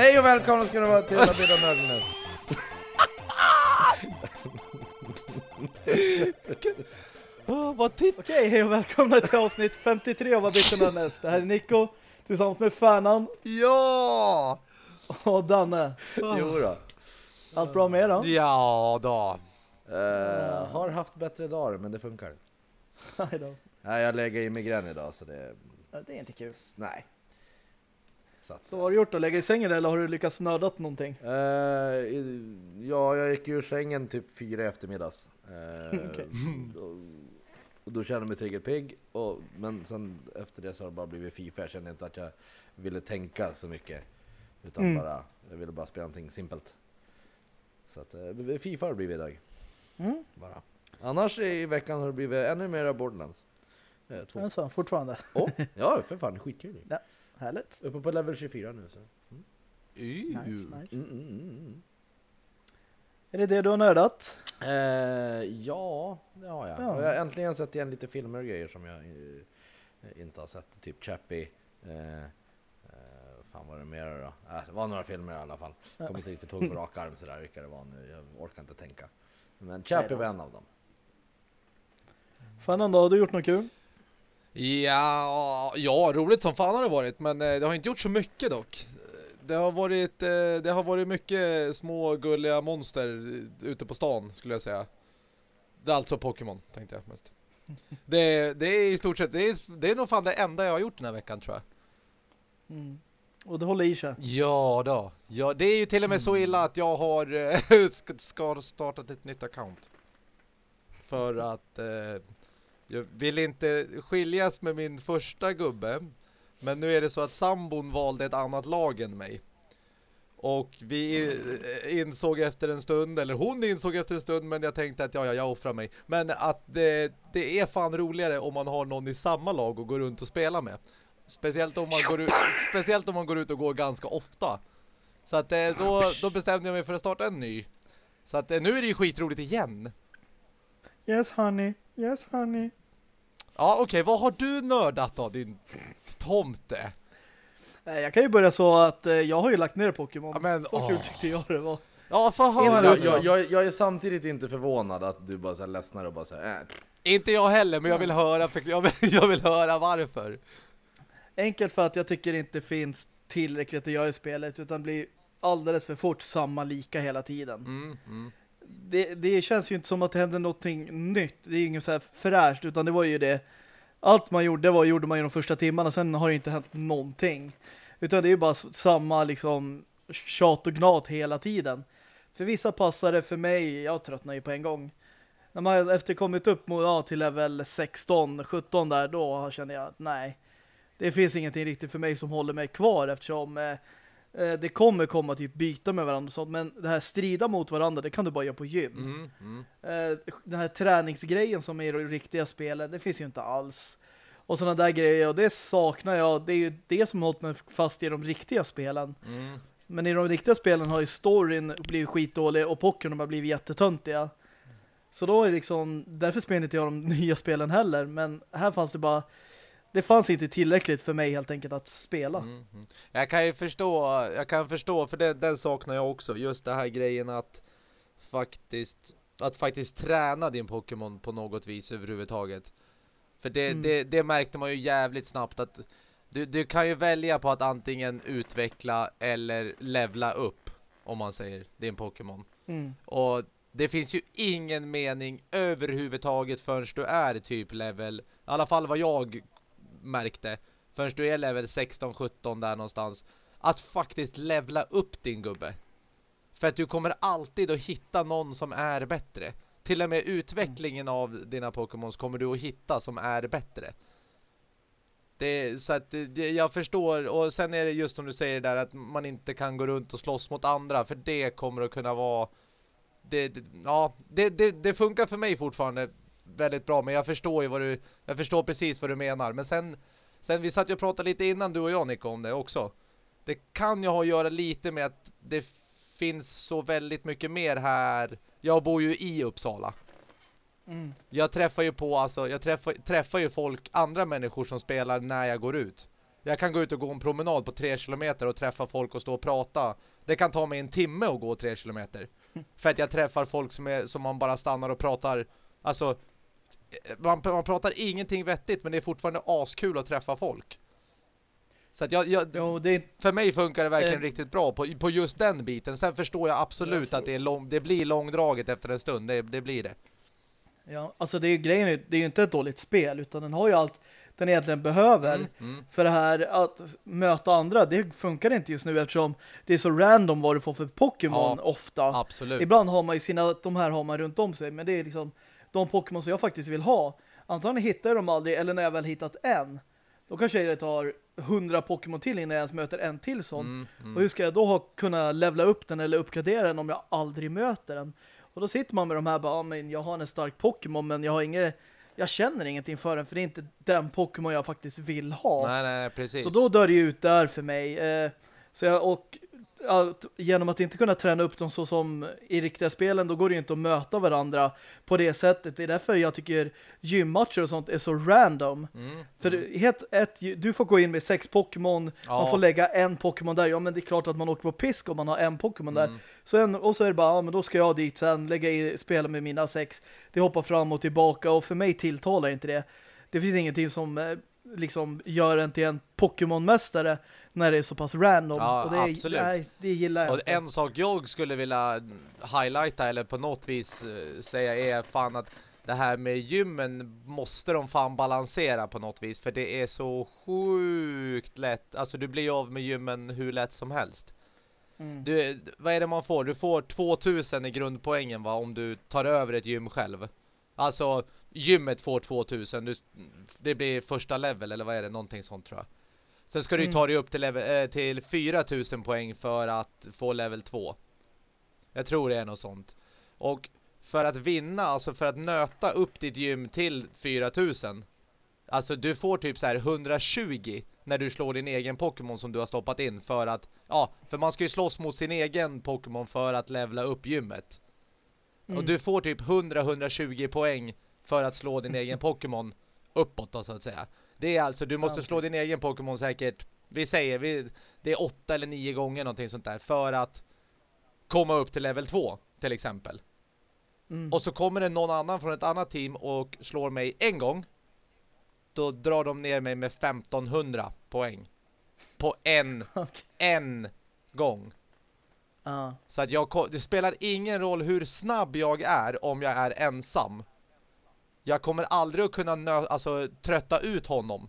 Hej och välkomna ska ni vara till Alla Bidda Nördnäs. Oh, vad titt! Okej, hej och välkomna till avsnitt 53 av Abitten Näst. Det här är Nico tillsammans med Färnan Ja! och Danne. Jo då. Allt bra med er då? Ja då. Eh, har haft bättre dagar men det funkar. Nej då. Nej, jag lägger i migrän idag så det... Ja, Det är inte kul. Nej. Så att, Så vad har du gjort då? Lägga i sängen eller har du lyckats nördat någonting? i- ja, jag gick ur sängen typ fyra i eftermiddags. Eh, Okej. och, och då kände jag mig triggerpigg. Och, men sen efter det så har det bara blivit FIFA. Jag kände inte att jag ville tänka så mycket. Utan Mm. bara, jag ville bara spela någonting simpelt. Så att eh, FIFA har det blivit idag. Mm. Bara. Annars i veckan har det blivit ännu mer Borderlands. Eh, två. Alltså, fortfarande. Åh, ja för fan, skitkul ju. Härligt. Uppe på level 24 nu så. Nice, nice. Mm, mm, mm, mm. Är det det du har nördat? Eh, ja, det har jag. Ja. Jag har äntligen sett igen lite filmer och grejer som jag eh, inte har sett. Typ Chappie. Eh, eh, fan var det mer då? Äh, det var några filmer i alla fall. Kommer inte riktigt ihåg på rak arm sådär vilka det var nu. Jag orkar inte tänka. Men Chappie var en av dem. Färnan då, har du gjort något kul? Ja, ja, roligt som fan har det varit, men eh, det har inte gjort så mycket dock. Det har varit, eh, det har varit mycket små gulliga monster ute på stan skulle jag säga. Det är alltså Pokémon tänkte jag mest. Det, det är i stort sett, det är, det är nog fan det enda jag har gjort den här veckan tror jag. Mm. Och det håller i sig. Ja då. Ja, det är ju till och med så illa att jag har eh, ska, ska startat ett nytt account. För att eh, jag vill inte skiljas med min första gubbe. Men nu är det så att sambon valde ett annat lag än mig. Och vi eh, insåg efter en stund, eller hon insåg efter en stund, men jag tänkte att ja, ja, jag offrar mig. Men att det, det är fan roligare om man har någon i samma lag och går runt och spelar med. Speciellt om man går ut, speciellt om man går ut och går ganska ofta. Så att eh, då, då bestämde jag mig för att starta en ny. Så att eh, nu är det ju skitroligt igen. Yes honey, yes honey. Ja, okej, vad har du nördat då, din tomte? Jag kan ju börja så att eh, jag har ju lagt ner Pokémon. Ja, men, så åh. kul tyckte jag det var. Ja, för höra. Jag, jag, jag, jag är samtidigt inte förvånad att du bara så här ledsnar och bara säger äh. Inte jag heller, men jag vill höra, för, jag, vill, jag vill höra varför. Enkelt för att jag tycker det inte finns tillräckligt att göra i spelet utan blir alldeles för fort samma lika hela tiden. Mm, mm. Det, det känns ju inte som att det händer någonting nytt. Det är ju inget så här fräscht utan det var ju det. Allt man gjorde var gjorde man ju de första timmarna sen har det inte hänt någonting. Utan det är ju bara samma liksom tjat och gnat hela tiden. För vissa passar det för mig, jag tröttnar ju på en gång. När man efter kommit upp mot, ja, till level 16, 17 där, då känner jag att nej. Det finns ingenting riktigt för mig som håller mig kvar eftersom eh, det kommer komma typ byta med varandra och sånt. Men det här strida mot varandra, det kan du bara göra på gym. Mm, mm. Eh, den här träningsgrejen som är i de riktiga spelen, det finns ju inte alls. Och sådana där grejer, och det saknar jag. Det är ju det som har hållit mig fast i de riktiga spelen. Mm. Men i de riktiga spelen har ju storyn blivit skitdålig och Pokémon har blivit jättetöntiga. Så då är det liksom, därför spelar inte jag de nya spelen heller. Men här fanns det bara, det fanns inte tillräckligt för mig helt enkelt att spela. Mm, mm. Jag kan ju förstå, jag kan förstå, för det, den saknar jag också. Just det här grejen att faktiskt, att faktiskt träna din Pokémon på något vis överhuvudtaget. För det, Mm. det, det märkte man ju jävligt snabbt att du, du kan ju välja på att antingen utveckla eller levla upp, om man säger, din Pokémon. Mm. Och det finns ju ingen mening överhuvudtaget förrän du är typ level, i alla fall vad jag märkte, förrän du är level 16-17 där någonstans, att faktiskt levla upp din gubbe. För att du kommer alltid att hitta någon som är bättre. Till och med utvecklingen av dina Pokémons kommer du att hitta som är bättre. Det, så att det, det- jag förstår, och sen är det just som du säger där att man inte kan gå runt och slåss mot andra, för det kommer att kunna vara det, det, ja, det, det, det funkar för mig fortfarande väldigt bra, men jag förstår ju vad du, jag förstår precis vad du menar. Men sen, sen vi satt ju och pratade lite innan du och jag Nico om det också. Det kan ju ha att göra lite med att det finns så väldigt mycket mer här. Jag bor ju i Uppsala. Mm. Jag träffar ju på, alltså, jag träffar, träffar ju folk, andra människor som spelar när jag går ut. Jag kan gå ut och gå en promenad på tre kilometer och träffa folk och stå och prata. Det kan ta mig en timme att gå tre kilometer. För att jag träffar folk som, är, som man bara stannar och pratar. Alltså, man, man pratar ingenting vettigt men det är fortfarande askul att träffa folk. Så att jag, jag, Jo, det för mig funkar det verkligen Eh. riktigt bra på, på just den biten. Sen förstår jag absolut Ja, att det, är lång, det blir långdraget efter en stund. Det, det blir det. ja, alltså det är ju grejen, det är ju inte ett dåligt spel utan den har ju allt den egentligen behöver Mm, mm. för det här att möta andra. Det funkar inte just nu eftersom det är så random vad du får för Pokémon Ja, ofta. Absolut. Ibland har man ju sina, de här har man runt om sig, men det är liksom de Pokémon som jag faktiskt vill ha. Antagligen hittar jag dem aldrig, eller när jag väl hittat en, då kanske det tar hundra Pokémon till innan jag ens möter en till sån. Mm, mm. Och hur ska jag då ha, kunna levla upp den eller uppgradera den om jag aldrig möter den? Och då sitter man med de här bara, ja, men jag har en stark Pokémon men jag har inget, jag känner ingenting för den för det är inte den Pokémon jag faktiskt vill ha. Nej, nej, precis. Så då dör det ut där för mig. Eh, så jag, och att, genom att inte kunna träna upp dem så som i riktiga spelen, då går det ju inte att möta varandra på det sättet. Det är därför jag tycker gymmatcher och sånt är så random. Mm, För mm. helt ett, du får gå in med sex Pokémon, Ja. man får lägga en Pokémon där. Ja, men det är klart att man åker på pisk om man har en Pokémon där. Mm. Sen, och så är det bara, ja, men då ska jag dit sen, lägga i, spela med mina sex. Det hoppar fram och tillbaka och för mig tilltalar inte det. Det finns ingenting som eh, liksom gör en till en Pokémon-mästare när det är så pass random. Ja, och det, är, absolut. Nej, det gillar jag Och inte. en sak jag skulle vilja highlighta eller på något vis eh, säga är fan att det här med gymmen måste de fan balansera på något vis för det är så sjukt lätt. Alltså du blir av med gymmen hur lätt som helst. Mm. Du, vad är det man får? Du får 2000 i grundpoängen va om du tar över ett gym själv. Alltså gymmet får 2000. Du, det blir första level eller vad är det? Någonting sånt tror jag. Sen ska du Mm. ta dig upp till, level, eh, till 4000 poäng för att få level 2. Jag tror det är något sånt. Och för att vinna, alltså för att nöta upp ditt gym till 4000. Alltså du får typ så här 120 när du slår din egen Pokémon som du har stoppat in för att, ja, för man ska ju slåss mot sin egen Pokémon för att levla upp gymmet. Och Mm. du får typ 100-120 poäng för att slå din egen Pokémon uppåt då så att säga. Det är alltså, du måste Ja, slå din egen Pokémon säkert, vi säger, vi, det är åtta eller nio gånger någonting sånt där för att komma upp till level 2 till exempel. Mm. Och så kommer det någon annan från ett annat team och slår mig en gång. Då drar de ner mig med 1500 poäng. På en, Okej. en gång. Så att jag, det spelar ingen roll hur snabb jag är om jag är ensam. Jag kommer aldrig att kunna nö- alltså, trötta ut honom.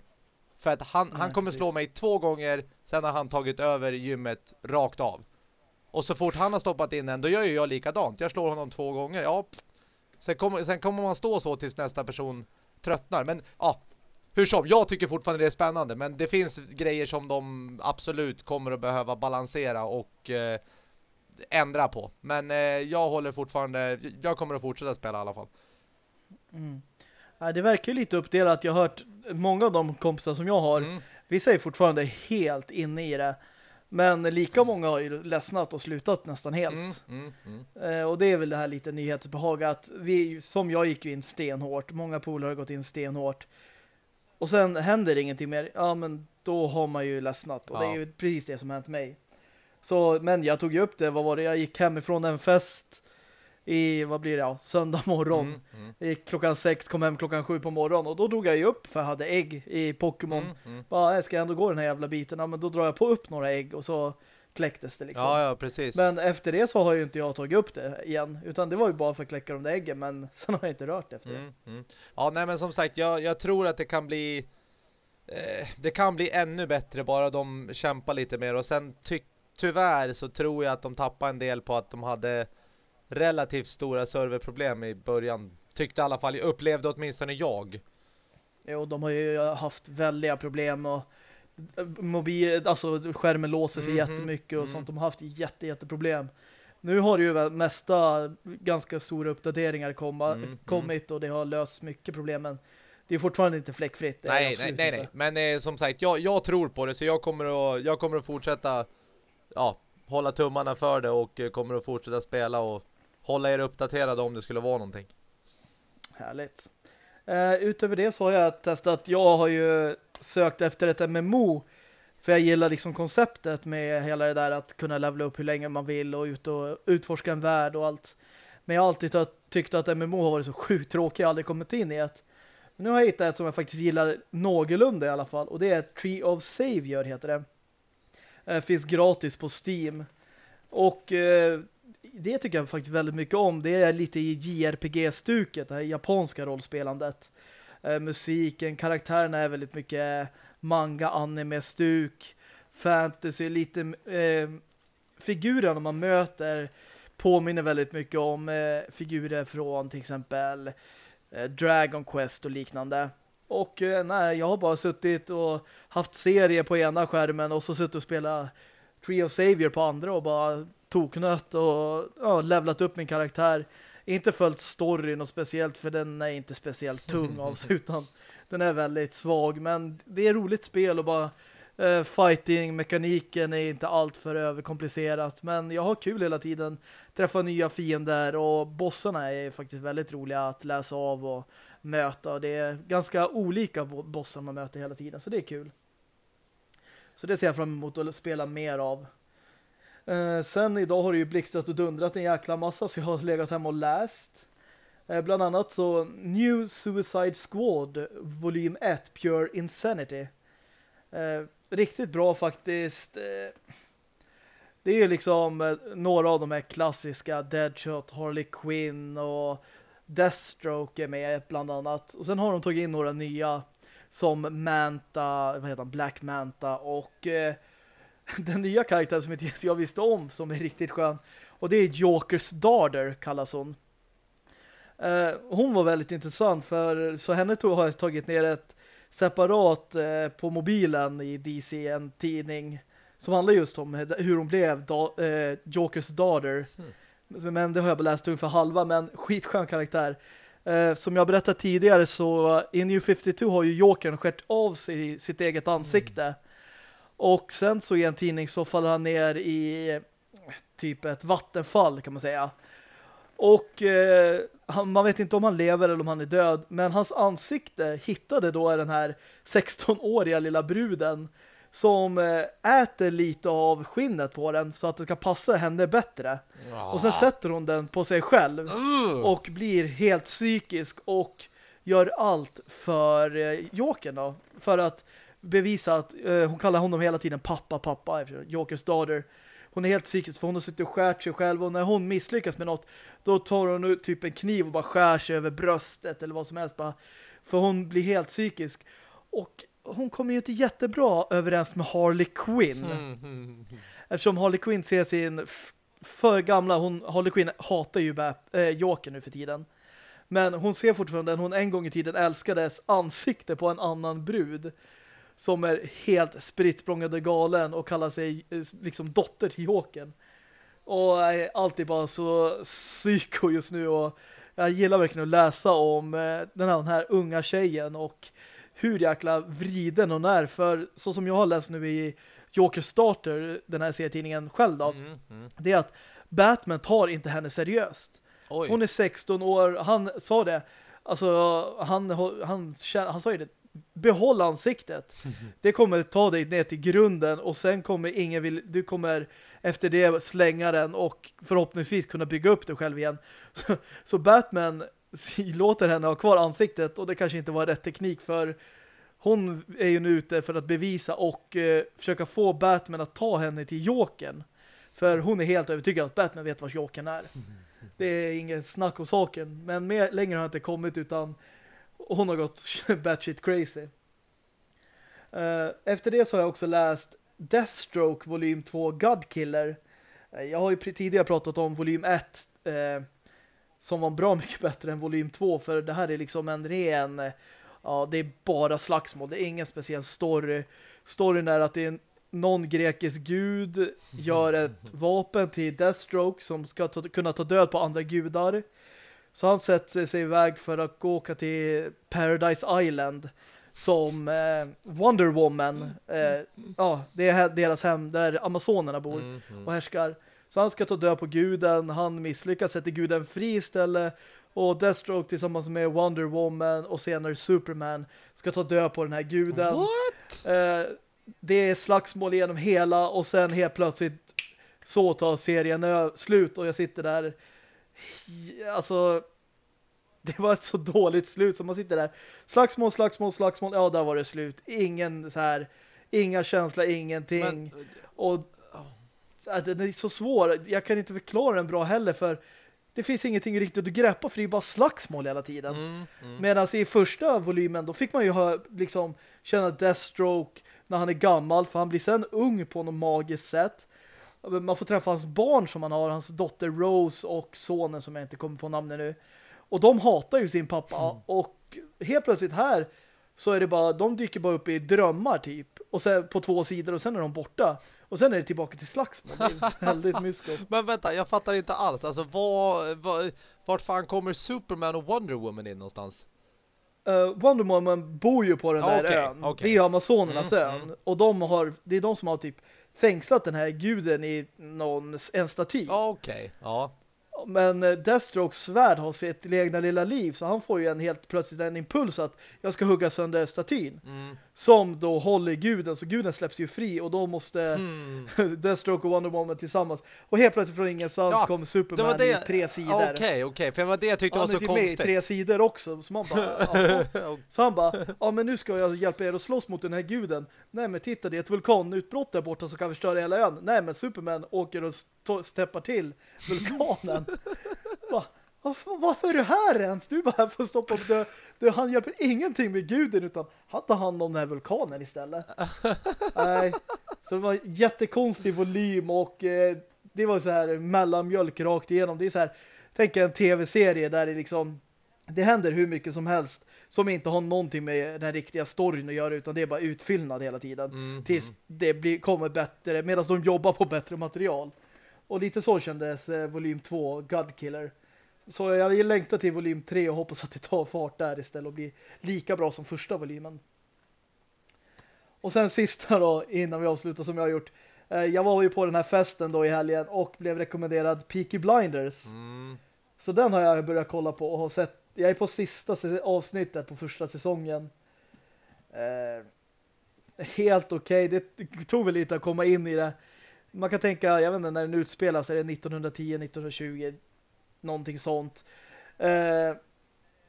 För att han, han Nej, kommer slå precis. mig två gånger, sen har han tagit över gymmet rakt av. Och så fort han har stoppat in en, då gör ju jag likadant. Jag slår honom två gånger, ja. Sen kommer, sen kommer man stå så tills nästa person tröttnar. Men ja, hur som, jag tycker fortfarande det är spännande. Men det finns grejer som de absolut kommer att behöva balansera och eh, ändra på. Men eh, jag håller fortfarande, jag kommer att fortsätta spela i alla fall. Mm. Det verkar ju lite uppdelat. Jag har hört många av de kompisar som jag har, Mm. vissa är fortfarande helt inne i det. Men lika många har ju ledsnat och slutat nästan helt. Mm, mm, mm. Eh, och det är väl det här lite nyhetsbehag att vi, som jag gick ju in stenhårt, många polare har gått in stenhårt. Och sen händer ingenting mer, ja men då har man ju ledsnat. Och det Ja. är ju precis det som hänt mig. Så, men jag tog ju upp det, vad var det? Jag gick hemifrån en fest i, vad blir det, ja, söndag morgon. Mm, mm, Jag gick klockan sex, kom hem klockan sju på morgonen och då drog jag ju upp för jag hade ägg i Pokémon. mm, mm. Bara, jag ska ändå gå den här jävla biten, ja, men då drar jag på upp några ägg och så kläcktes det liksom. Ja, ja, precis. Men efter det så har ju inte jag tagit upp det igen. Utan det var ju bara för att kläcka de där äggen. Men sen har jag inte rört efter det. Mm, mm. Ja, nej men som sagt, jag, jag tror att det kan bli eh, det kan bli ännu bättre bara de kämpar lite mer och sen ty tyvärr så tror jag att de tappar en del på att de hade relativt stora serverproblem i början. Tyckte i alla fall, jag upplevde åtminstone jag. Jo, de har ju haft väldiga problem och mobil, alltså skärmen låser sig Mhm, jättemycket och mm. sånt. De har haft jätte, jätteproblem. Nu har ju väl mesta ganska stora uppdateringar komma, Mm, kommit och det har löst mycket problem. Men det är fortfarande inte fläckfritt. Nej, nej, nej, nej. Men eh, som sagt, jag, jag tror på det så jag kommer att, jag kommer att fortsätta ja, hålla tummarna för det och eh, kommer att fortsätta spela och hålla er uppdaterade om det skulle vara någonting. Härligt. Uh, utöver det så har jag testat, jag har ju sökt efter ett MMO För jag gillar liksom konceptet med hela det där att kunna levela upp hur länge man vill och ut och utforska en värld och allt. Men jag har alltid tyckt att MMO har varit så sjukt tråkigt. Jag har aldrig kommit in i ett. Men nu har jag hittat ett som jag faktiskt gillar någorlunda i alla fall. Och det är Tree of Savior heter det. Eh, finns gratis på Steam. Och eh, det tycker jag faktiskt väldigt mycket om. Det är lite i JRPG-stuket, det här japanska rollspelandet. Eh, musiken, karaktärerna är väldigt mycket manga, anime, stuk, fantasy, lite eh, figurerna man möter påminner väldigt mycket om eh, figurer från till exempel eh, Dragon Quest och liknande. Och eh, nej, jag har bara suttit och haft serier på ena skärmen och så suttit och spelat Tree of Savior på andra och bara toknött och ja, levlat upp min karaktär. Inte följt storyn och speciellt för den är inte speciellt tung av sig utan den är väldigt svag. Men det är roligt spel och bara uh, fighting-mekaniken är inte allt för överkomplicerat. Men jag har kul hela tiden. Träffa nya fiender och bossarna är faktiskt väldigt roliga att läsa av och möta. Det är ganska olika bossar man möter hela tiden så det är kul. Så det ser jag fram emot att spela mer av. Eh, sen idag har det ju blixtrat och dundrat en jäkla massa så jag har legat hemma och läst. Eh, bland annat så New Suicide Squad volym 1 Pure Insanity. Eh, riktigt bra faktiskt. Eh, det är ju liksom eh, några av de här klassiska Deadshot, Harley Quinn och Deathstroke är med bland annat. Och sen har de tagit in några nya som Manta, vad heter han, Black Manta och eh, den nya karaktären som inte jag visste om som är riktigt skön. Och det är Jokers Darder kallas hon. Eh, hon var väldigt intressant för så henne tog, har jag tagit ner ett separat eh, på mobilen i DC, en tidning som handlar just om hur hon blev da, eh, Jokers Darder. Mm. Men det har jag bara läst ungefär halva, men skitskön karaktär. Eh, som jag berättade tidigare så i New 52 har ju Jokern skett av sig sitt eget ansikte. Mm. Och sen så i en tidning så faller han ner i typ ett vattenfall kan man säga. Och eh, han, man vet inte om han lever eller om han är död. Men hans ansikte hittade då den här 16-åriga lilla bruden som eh, äter lite av skinnet på den så att det ska passa henne bättre. Ja. Och sen sätter hon den på sig själv och blir helt psykisk och gör allt för eh, Jokern då. För att bevisa att eh, hon kallar honom hela tiden pappa, pappa, Jokers daughter. Hon är helt psykisk för hon har suttit och skärt sig själv och när hon misslyckas med något då tar hon ut typ en kniv och bara skär sig över bröstet eller vad som helst bara, för hon blir helt psykisk. Och hon kommer ju inte jättebra överens med Harley Quinn. Mm. Eftersom Harley Quinn ser sin för gamla, hon, Harley Quinn hatar ju äh, Joker nu för tiden. Men hon ser fortfarande den hon en gång i tiden älskades ansikte på en annan brud som är helt spritt galen och kallar sig eh, liksom dotter till Jokern. Och är alltid bara så psyko just nu och jag gillar verkligen att läsa om eh, den här, den här unga tjejen och hur jäkla vriden hon är. För så som jag har läst nu i Joker Starter, den här serietidningen själv då, mm, mm. det är att Batman tar inte henne seriöst. Oj. Hon är 16 år, han sa det, alltså han, han, han, han sa ju det, behåll ansiktet. Det kommer ta dig ner till grunden och sen kommer ingen vill, du kommer efter det slänga den och förhoppningsvis kunna bygga upp dig själv igen. Så, så Batman låter henne ha kvar ansiktet och det kanske inte var rätt teknik för hon är ju nu ute för att bevisa och eh, försöka få Batman att ta henne till Jokern. För hon är helt övertygad att Batman vet var Jokern är. Det är ingen snack om saken. Men mer, längre har inte kommit utan hon har gått batshit crazy. Eh, efter det så har jag också läst Deathstroke volym 2 Godkiller. Eh, jag har ju tidigare pratat om volym 1 eh, som var bra mycket bättre än volym 2 för det här är liksom en ren ja, det är bara slagsmål. Det är ingen speciell story. Storyn är att det är en någon grekisk gud gör ett vapen till Deathstroke som ska ta, kunna ta död på andra gudar. Så han sätter sig iväg för att gå åka till Paradise Island som eh, Wonder Woman. Eh, ja, det är deras hem där Amazonerna bor mm, mm. och härskar. Så han ska ta död på guden. Han misslyckas, sätter guden fri istället. Och Deathstroke tillsammans med Wonder Woman och senare Superman ska ta död på den här guden. Eh, det är slagsmål genom hela och sen helt plötsligt så tar serien slut och jag sitter där alltså det var ett så dåligt slut som man sitter där. Slagsmål, slagsmål, slagsmål. Ja, där var det slut. Ingen så här, inga känslor, ingenting. Men, och den är så svår. Jag kan inte förklara den bra heller för det finns ingenting riktigt att greppa för det är bara slagsmål hela tiden. Mm, mm. Medan i första volymen då fick man ju ha, liksom, känna Deathstroke när han är gammal för han blir sen ung på något magiskt sätt. Man får träffa hans barn som han har, hans dotter Rose och sonen som jag inte kommer på namnet nu. Och de hatar ju sin pappa mm. och helt plötsligt här så är det bara, de dyker bara upp i drömmar typ. Och sen på två sidor och sen är de borta. Och sen är det tillbaka till slagsmål. Det är väldigt mysko. Men vänta, jag fattar inte alls. Alltså, vad, vad, vart fan kommer Superman och Wonder Woman in någonstans? Uh, Wonder Woman bor ju på den där okay, ön. Okay. Det är Amazonernas mm, ön. Mm. Och de har, det är de som har typ fängslat den här guden i någon, en staty. Okej, okay. ja. Men eh, Deathstrokes svärd har sitt egna lilla liv så han får ju en helt plötsligt en impuls att jag ska hugga sönder statyn. Mm. Som då håller guden så guden släpps ju fri och då måste mm. Deathstroke och Wonder Woman tillsammans. Och helt plötsligt från ingenstans ja, kommer Superman det... i tre sidor. Okej, okay, okej. Okay. För det var det jag tyckte han var så konstigt. Han är med i tre sidor också. Så, man bara, så han bara, ja men nu ska jag hjälpa er att slåss mot den här guden. Nej men titta det är ett vulkanutbrott där borta som kan förstöra hela ön. Nej men Superman åker och steppar till vulkanen. Va? Varför är du här ens? Du är bara här för att stoppa du, du, Han hjälper ingenting med guden utan han tar hand om den här vulkanen istället. Nej. Så det var jättekonstig volym och eh, det var så här mellanmjölk rakt igenom. Det är så här, tänk en tv-serie där det liksom det händer hur mycket som helst som inte har någonting med den riktiga storyn att göra utan det är bara utfyllnad hela tiden mm, tills mm. det blir, kommer bättre medan de jobbar på bättre material. Och lite så kändes eh, volym 2 Godkiller. Så jag längtar till volym 3 och hoppas att det tar fart där istället och blir lika bra som första volymen. Och sen sista då, innan vi avslutar som jag har gjort. Eh, jag var ju på den här festen då i helgen och blev rekommenderad Peaky Blinders. Mm. Så den har jag börjat kolla på och har sett. Jag är på sista avsnittet på första säsongen. Eh, helt okej. Okay. Det tog väl lite att komma in i det man kan tänka, jag vet inte, när den utspelas är det 1910, 1920 någonting sånt. Uh,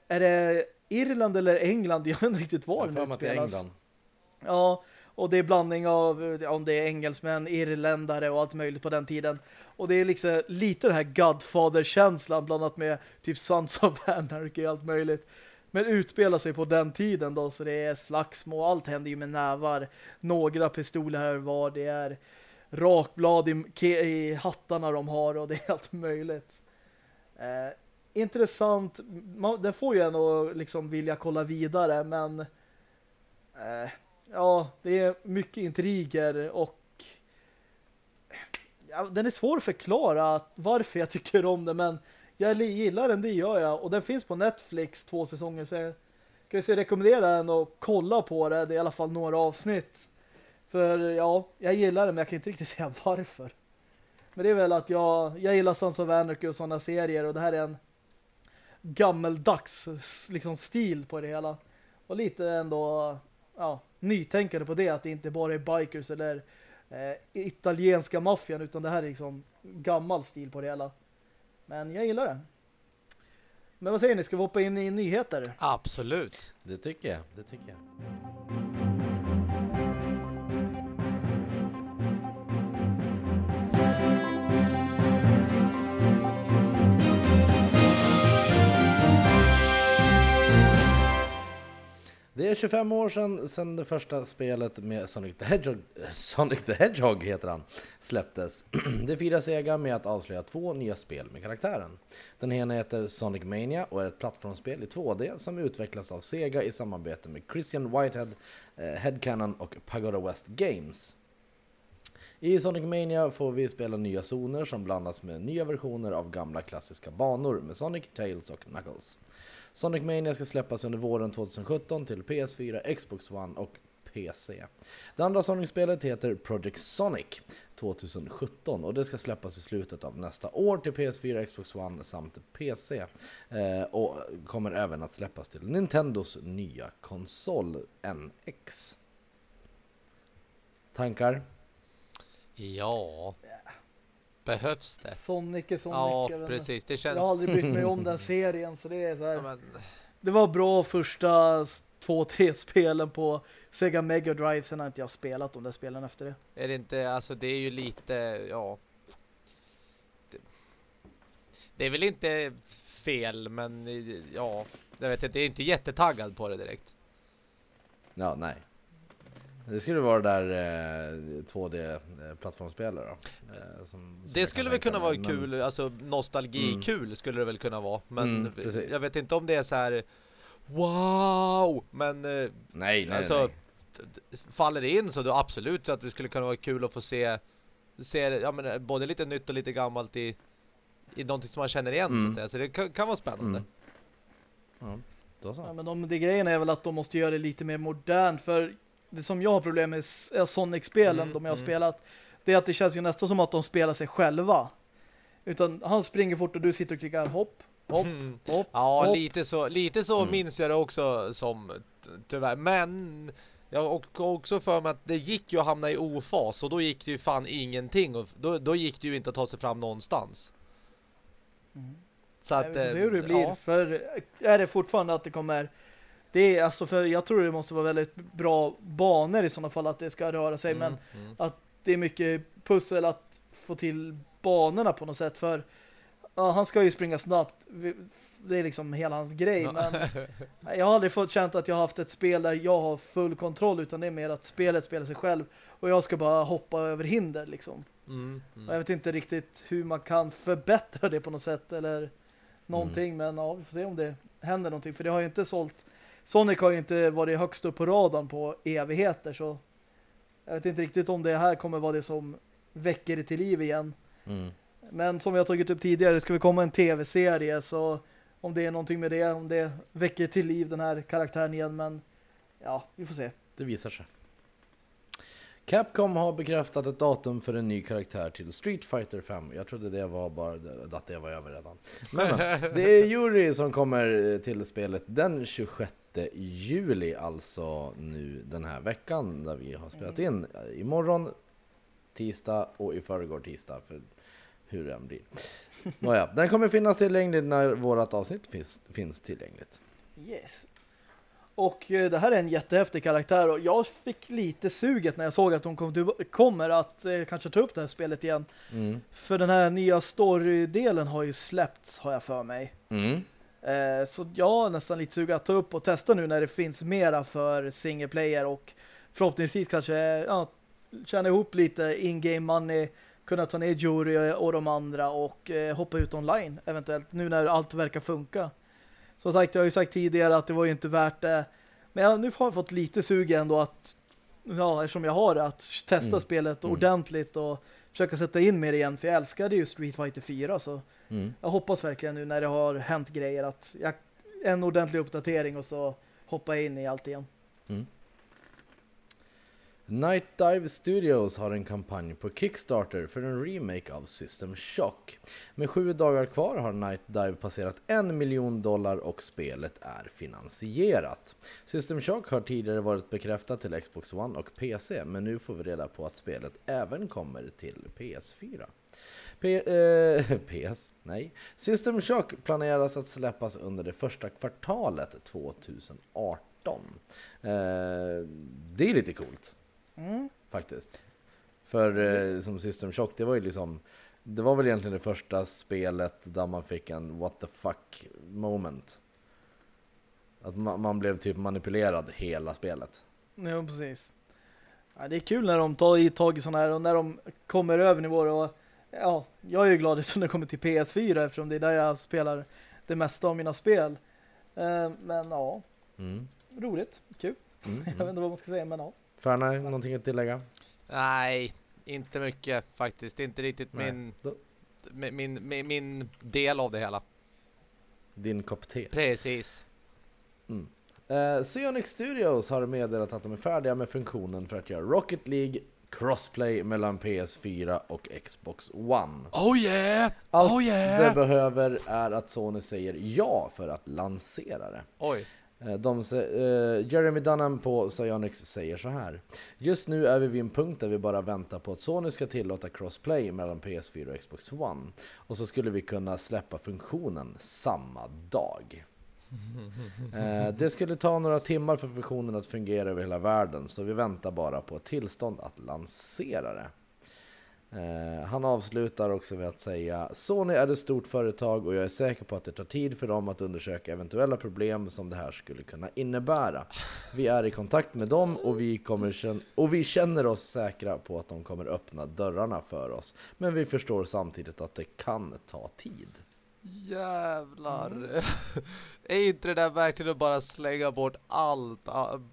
är det Irland eller England? Jag vet inte riktigt var den utspelas. England. Ja, och det är blandning av om det är engelsmän, irländare och allt möjligt på den tiden. Och det är liksom lite den här Godfather-känslan blandat med typ Sons of Anarchy och allt möjligt. Men utspelar sig på den tiden då så det är slagsmål, allt händer ju med nävar. Några pistoler här var, det är rakblad i, i hattarna de har och det är allt möjligt. Eh, intressant. Man, det får ju en att liksom vilja kolla vidare men eh, ja, det är mycket intriger och ja, den är svår att förklara varför jag tycker om den men jag gillar den, det gör jag. Och den finns på Netflix två säsonger så jag kan ju rekommendera den och kolla på det. Det är i alla fall några avsnitt. För ja, jag gillar det men jag kan inte riktigt säga varför. Men det är väl att jag, jag gillar Sons of Anarchy och sådana serier och det här är en gammeldags liksom stil på det hela. Och lite ändå ja, nytänkande på det att det inte bara är bikers eller eh, italienska maffian utan det här är liksom gammal stil på det hela. Men jag gillar det. Men vad säger ni? Ska vi hoppa in i nyheter? Absolut. Det tycker jag, det tycker jag. Det är 25 år sedan, sedan det första spelet med Sonic the Hedgehog, Sonic the Hedgehog heter han, släpptes. Det firar Sega med att avslöja två nya spel med karaktären. Den ena heter Sonic Mania och är ett plattformsspel i 2D som utvecklas av Sega i samarbete med Christian Whitehead, eh, Headcanon och Pagoda West Games. I Sonic Mania får vi spela nya zoner som blandas med nya versioner av gamla klassiska banor med Sonic, Tails och Knuckles. Sonic Mania ska släppas under våren 2017 till PS4, Xbox One och PC. Det andra Sonic-spelet heter Project Sonic 2017 och det ska släppas i slutet av nästa år till PS4, Xbox One samt PC. Eh, och kommer även att släppas till Nintendos nya konsol NX. Tankar? Ja. Behövs det? Sonic är Sonic. Ja, precis. Det känns... Jag har aldrig brytt mig om den serien så det är så här. Ja, men, Det var bra första två, tre spelen på Sega Mega Drive. Sen har inte jag spelat de där spelen efter det. är det inte, alltså det är ju lite, ja. Det, det är väl inte fel, men ja, jag vet inte, det är inte jättetaggad på det direkt. Ja, nej. Det skulle vara där eh, 2D-plattformsspelare då. Eh, som, som Det skulle väl kunna vara men- kul, alltså nostalgi-kul skulle det väl kunna vara. Men Mm, jag vet inte om det är så här wow, men eh, Nej, nej, Alltså, nej. faller det in så då absolut så att det skulle kunna vara kul att få se, se ja, men, eh, både lite nytt och lite gammalt i, i någonting som man känner igen så Mm. att säga. Så det kan, kan vara spännande. Mm. Ja, då så. Ja, men de, det grejen är väl att de måste göra det lite mer modernt. För det som jag har problem med är Sonic-spelen, Mm, de jag har mm. spelat, det är att det känns ju nästan som att de spelar sig själva. Utan han springer fort och du sitter och klickar hopp, hopp, Mm. hopp, Ja, hopp. lite så, lite så Mm. minns jag det också som tyvärr. Men jag har också för mig att det gick ju att hamna i ofas och då gick det ju fan ingenting och då, då gick det ju inte att ta sig fram någonstans. Mm. Så att, vet inte eh, hur det blir. ja. För är det fortfarande att det kommer... Det är alltså för jag tror det måste vara väldigt bra banor i sådana fall att det ska röra sig. Men Mm, mm. att det är mycket pussel att få till banorna på något sätt. För ja, han ska ju springa snabbt. Det är liksom hela hans grej. Men jag har aldrig fått känt att jag har haft ett spel där jag har full kontroll. Utan det är mer att spelet spelar sig själv. Och jag ska bara hoppa över hinder liksom. Mm, Och Jag mm. vet inte riktigt hur man kan förbättra det på något sätt eller någonting, men ja, vi får se om det händer någonting. För det har ju inte sålt Sonic har ju inte varit högst upp på radarn på evigheter så jag vet inte riktigt om det här kommer vara det som väcker det till liv igen. Mm. Men som vi har tagit upp tidigare ska vi komma en tv-serie så om det är någonting med det, om det väcker till liv den här karaktären igen, men ja, vi får se. Det visar sig. Capcom har bekräftat ett datum för en ny karaktär till Street Fighter 5. Jag trodde det var bara att det var över redan. Men, det är Yuri som kommer till spelet den 26 juli, alltså nu den här veckan där vi har spelat in. Imorgon tisdag och i förrgår tisdag för hur det än blir. Nåja, den kommer finnas tillgänglig när vårat avsnitt finns, finns tillgängligt. Yes. Och eh, det här är en jättehäftig karaktär och jag fick lite suget när jag såg att hon kom till, kommer att eh, kanske ta upp det här spelet igen. Mm. För den här nya story-delen har ju släppts har jag för mig. Mm. Eh, så jag är nästan lite sugen att ta upp och testa nu när det finns mera för single player och förhoppningsvis kanske ja, tjäna ihop lite in-game money, kunna ta ner Jury och de andra och eh, hoppa ut online eventuellt nu när allt verkar funka. Som sagt, jag har ju sagt tidigare att det var ju inte värt det. Men jag, nu har jag fått lite sug ändå att ja, eftersom jag har det, att testa Mm. spelet Mm. ordentligt och försöka sätta in mer igen, för jag älskade ju Street Fighter 4 så Mm. jag hoppas verkligen nu när det har hänt grejer att jag, en ordentlig uppdatering och så hoppa in i allt igen. Night Dive Studios har en kampanj på Kickstarter för en remake av System Shock. Med sju dagar kvar har Night Dive passerat en miljon dollar och spelet är finansierat. System Shock har tidigare varit bekräftat till Xbox One och PC, men nu får vi reda på att spelet även kommer till PS4. P eh, PS? Nej. System Shock planeras att släppas under det första kvartalet 2018. Eh, det är lite coolt Mm. faktiskt. För eh, som System Shock, det var ju liksom Det var väl egentligen det första spelet där man fick en what the fuck moment. Att man, man blev typ manipulerad hela spelet. Ja, precis. Ja, det är kul när de tar i tag i sådana här och när de kommer över nivåer och ja, jag är ju glad eftersom det kommer till PS4 eftersom det är där jag spelar det mesta av mina spel. Eh, men ja, Mm. roligt, kul. Mm, Jag vet mm. inte vad man ska säga, men ja. Färna, någonting att tillägga? Nej, inte mycket faktiskt. Inte riktigt Nej. min, Då- min, min, min, del av det hela. Din kopp te. Precis. Eh, Psionic Studios har meddelat att de är färdiga med funktionen för att göra Rocket League crossplay mellan PS4 och Xbox One. Oh yeah! Allt oh det yeah! behöver är att Sony säger ja för att lansera det. Oj. Eh, De, eh, Jeremy Dunham på Psyonix säger så här. Just nu är vi vid en punkt där vi bara väntar på att Sony ska tillåta crossplay mellan PS4 och Xbox One. Och så skulle vi kunna släppa funktionen samma dag. Eh, det skulle ta några timmar för funktionen att fungera över hela världen, så vi väntar bara på ett tillstånd att lansera det. Eh, han avslutar också med att säga Sony är ett stort företag och jag är säker på att det tar tid för dem att undersöka eventuella problem som det här skulle kunna innebära. Vi är i kontakt med dem och vi, kommer och vi känner oss säkra på att de kommer öppna dörrarna för oss. Men vi förstår samtidigt att det kan ta tid. Jävlar. är inte det där verkligen att bara slänga bort allt?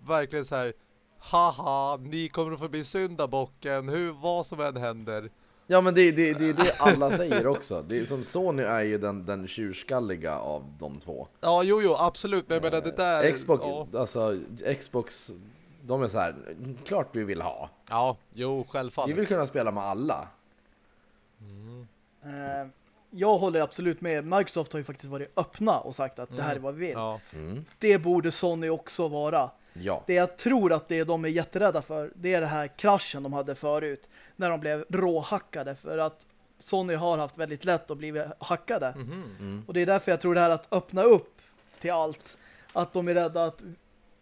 Verkligen så här. Haha, ni kommer att få bli syndabocken. Hur, vad som än händer. Ja men det, det, det är det alla säger också. Det är som Sony är ju den, den tjurskalliga av de två. Ja, jo, jo, absolut. Men jag menar det där. Xbox, Ja, alltså Xbox, de är så här, klart vi vill ha. ja jo, Vi självfallet. vill kunna spela med alla. Eh, jag håller absolut med. Microsoft har ju faktiskt varit öppna och sagt att det här är vad vi vill. Ja, Mm. Det borde Sony också vara. Ja. Det jag tror att det de är jätterädda för, det är det här kraschen de hade förut. När de blev råhackade. För att Sony har haft väldigt lätt att bli hackade. mhm. Och det är därför jag tror det här att öppna upp till allt. Att de är rädda att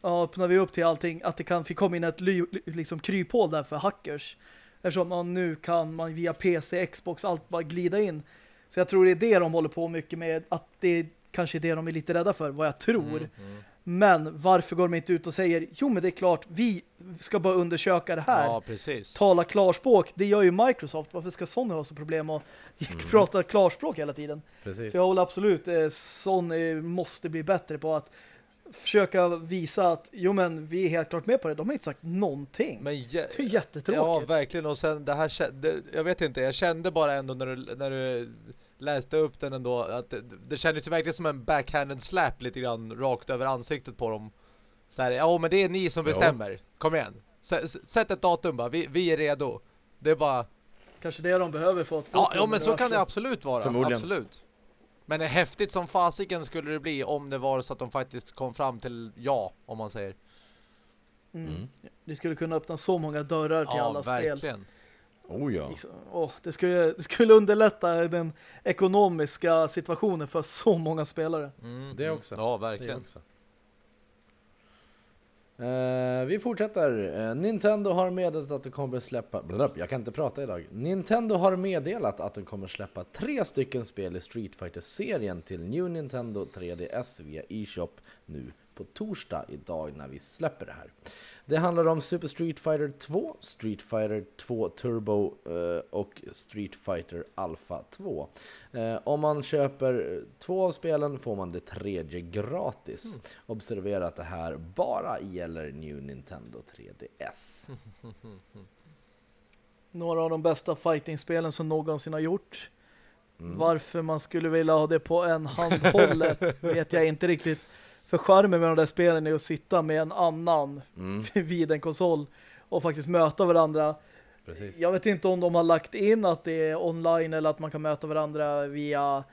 ja, öppnar vi upp till allting, att det kan få komma in ett liksom kryphål där för hackers. Eftersom man nu kan man via PC, Xbox, allt bara glida in. Så jag tror det är det de håller på mycket med. Att det är kanske det de är lite rädda för, vad jag tror. Mm, Men varför går de inte ut och säger jo men det är klart, vi ska bara undersöka det här. Ja, precis. Tala klarspråk, det gör ju Microsoft. Varför ska Sony ha så problem att prata klarspråk hela tiden? Precis. Så jag håller absolut, eh, Sony måste bli bättre på att försöka visa att jo men vi är helt klart med på det. De har inte sagt någonting. Men det är jättetråkigt. Ja, verkligen. Och sen det här, det, jag vet inte, jag kände bara ändå när du, när du läste upp den ändå, att det, det kändes ju verkligen som en backhanded slap lite grann rakt över ansiktet på dem. Så här, ja men det är ni som bestämmer. Kom igen. S- sätt ett datum bara, vi, vi är redo. Det är bara, Kanske det de behöver för att få ja, ja en men så kan det absolut vara. Förmodligen. Absolut. Men det är häftigt som fasiken skulle det bli om det var så att de faktiskt kom fram till ja, om man säger. Mm. Mm. Det skulle kunna öppna så många dörrar till Ja, alla spel. Oh ja. Liksom, åh, det, skulle, det skulle underlätta den ekonomiska situationen för så många spelare. Mm, Det mm. också. Ja, Det verkligen. också. Eh, vi fortsätter. Eh, Nintendo har meddelat att de kommer släppa... Blablabla, jag kan inte prata idag. Nintendo har meddelat att de kommer släppa tre stycken spel i Street Fighter-serien till New Nintendo 3DS via eShop nu på torsdag idag när vi släpper det här. Det handlar om Super Street Fighter 2, Street Fighter 2 Turbo eh, och Street Fighter Alpha 2. Eh, om man köper två av spelen får man det tredje gratis. Observera att det här bara gäller New Nintendo 3DS. Några av de bästa fightingspelen som någonsin har gjort. Mm. Varför man skulle vilja ha det på en handhållet vet jag inte riktigt. För charmen med de där spelen är att sitta med en annan Mm, vid en konsol och faktiskt möta varandra. precis. Jag vet inte om de har lagt in att det är online eller att man kan möta varandra via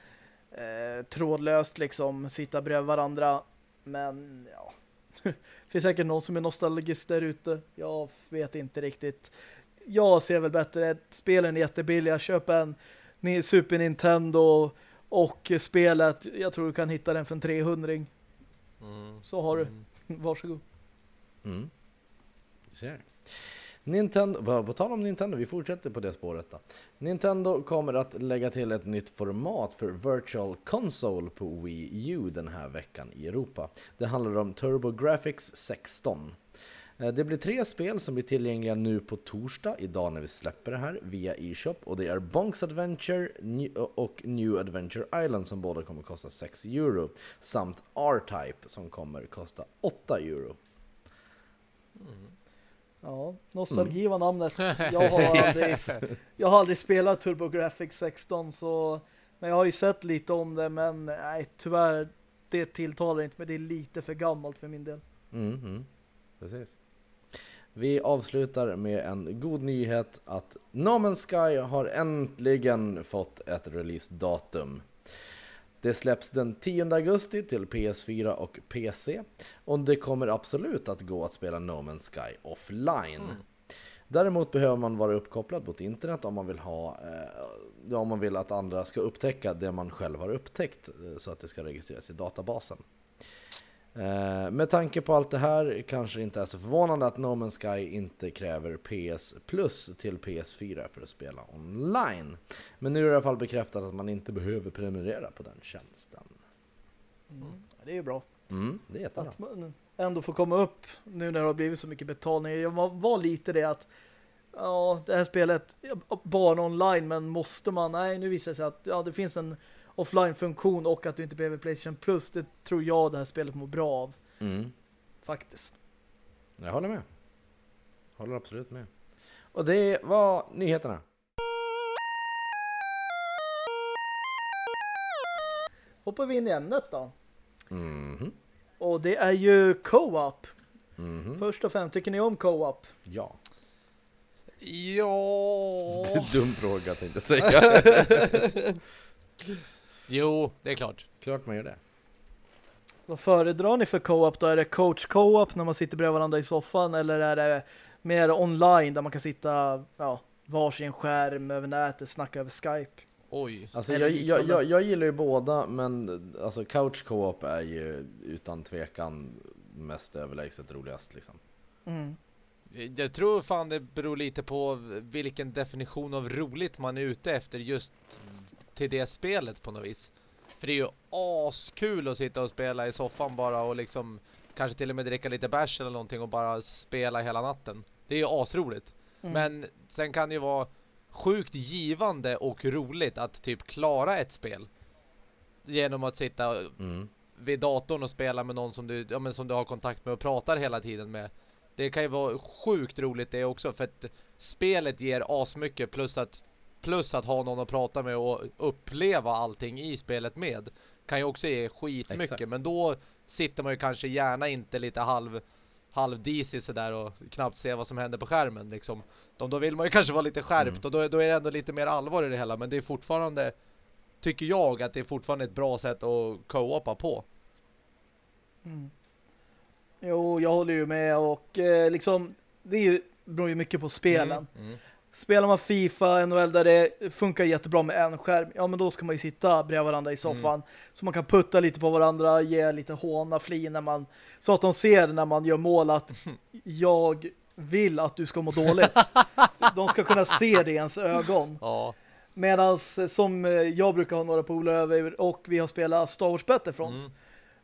eh, trådlöst liksom, sitta bredvid varandra. Men ja, det finns säkert någon som är nostalgisk där ute. Jag vet inte riktigt. Jag ser väl bättre, spelen är jättebilliga. Köp en Super Nintendo och spelet, jag tror du kan hitta den för en 300 Mm. Så har du. Mm. Varsågod. Mm. Du ser. Nintendo, på på tal om Nintendo, vi fortsätter på det spåret då. Nintendo kommer att lägga till ett nytt format för Virtual Console på Wii U den här veckan i Europa. Det handlar om TurboGrafx 16. Eh, Det blir tre spel som blir tillgängliga nu på torsdag, idag när vi släpper det här, via eShop. Och det är Bonks Adventure New- och New Adventure Island som båda kommer kosta 6 euro. Samt R-Type som kommer kosta 8 euro. Ja, nostalgi Mm. var namnet. Jag har, aldrig, jag har aldrig spelat TurboGrafx 16 så men jag har ju sett lite om det men nej, tyvärr det tilltalar inte men det är lite för gammalt för min del. Mm, mm. Precis. Vi avslutar med en god nyhet att No Man's Sky har äntligen fått ett releasedatum. Det släpps den 10 augusti till PS4 och PC och det kommer absolut att gå att spela No Man's Sky offline. Däremot behöver man vara uppkopplad mot internet om man vill ha eh, om man vill att andra ska upptäcka det man själv har upptäckt eh, så att det ska registreras i databasen. Eh, med tanke på allt det här kanske det inte är så förvånande att No Man's Sky inte kräver PS Plus till PS4 för att spela online. Men nu är det i alla fall bekräftat att man inte behöver prenumerera på den tjänsten. Mm. Det är ju bra. Mm, det är jättebra. Att man ändå får komma upp nu när det har blivit så mycket betalning. Jag var, var lite det att ja, det här spelet bara online men måste man, nej nu visar det sig att ja, det finns en offline-funktion och att du inte behöver Playstation Plus. Det tror jag det här spelet mår bra av. Mm. Faktiskt. Jag håller med. Håller absolut med. Och det var nyheterna. Hoppar vi in i ämnet då. Mhm. Och det är ju co-op. Mhm. Först och främst, tycker ni om co-op? Ja. Ja. Dum fråga tänkte jag säga. Jo, det är klart. Klart man gör det. Vad föredrar ni för co-op då? Är det coach co-op när man sitter bredvid varandra i soffan eller är det mer online där man kan sitta ja, varsin skärm över nätet, snacka över Skype? Oj. Alltså jag, jag, jag, jag gillar ju båda men alltså couch co-op är ju utan tvekan mest överlägset roligast liksom. Mm. Jag tror fan det beror lite på vilken definition av roligt man är ute efter just till det spelet på något vis. För det är ju askul att sitta och spela i soffan bara och liksom kanske till och med dricka lite bärs eller någonting och bara spela hela natten. Det är ju asroligt. Mm. Men sen kan det ju vara sjukt givande och roligt att typ klara ett spel. Genom att sitta Mm. vid datorn och spela med någon som du, ja, men som du har kontakt med och pratar hela tiden med. Det kan ju vara sjukt roligt det också för att spelet ger asmycket plus att plus att ha någon att prata med och uppleva allting i spelet med kan ju också ge skitmycket Exakt. men då sitter man ju kanske gärna inte lite halv halvdisig sådär och knappt se vad som händer på skärmen liksom. Då, då vill man ju kanske vara lite skärpt Mm. och då, då är det ändå lite mer allvar i det hela men det är fortfarande tycker jag att det är fortfarande ett bra sätt att co-opa på. Mm. Jo, jag håller ju med och eh, liksom det är ju, beror ju mycket på spelen. Mm, mm. Spelar man FIFA, NHL där det funkar jättebra med en skärm, ja men då ska man ju sitta bredvid varandra i soffan. Så man kan putta lite på varandra, ge lite håna, fli när man, så att de ser när man gör mål att jag vill att du ska må dåligt. De ska kunna se det i ens ögon. Ja. Medan som eh, jag brukar ha några polare över och vi har spelat Star Wars Battlefront. Mm.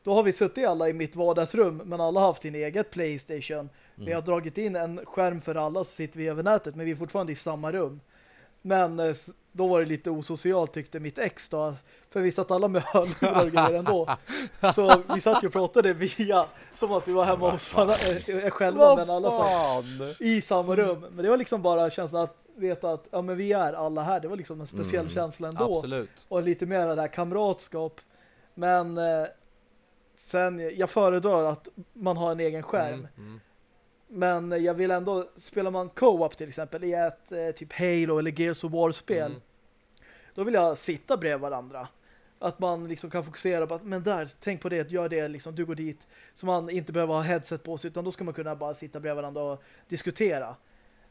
Då har vi suttit alla i mitt vardagsrum men alla har haft sin eget Playstation. Vi Mm. har dragit in en skärm för alla så sitter vi över nätet men vi är fortfarande i samma rum. Men eh, då var det lite osocialt tyckte mitt ex då. För vi satt alla med hörlurar och grejer ändå. Så vi satt ju och pratade via som att vi var hemma hos varandra, eh, själva men alla satt fan? i samma rum. Men det var liksom bara känslan att veta att ja, men vi är alla här. Det var liksom en speciell Mm. känsla ändå. Absolut. Och lite mer av det här kamratskap. Men eh, sen, jag föredrar att man har en egen skärm. Mm, mm. Men jag vill ändå, spelar man co-op till exempel i ett eh, typ Halo eller Gears of War-spel, Mm. då vill jag sitta bredvid varandra. Att man liksom kan fokusera på att, men där, tänk på det, gör det, liksom, du går dit. Så man inte behöver ha headset på sig, utan då ska man kunna bara sitta bredvid varandra och diskutera.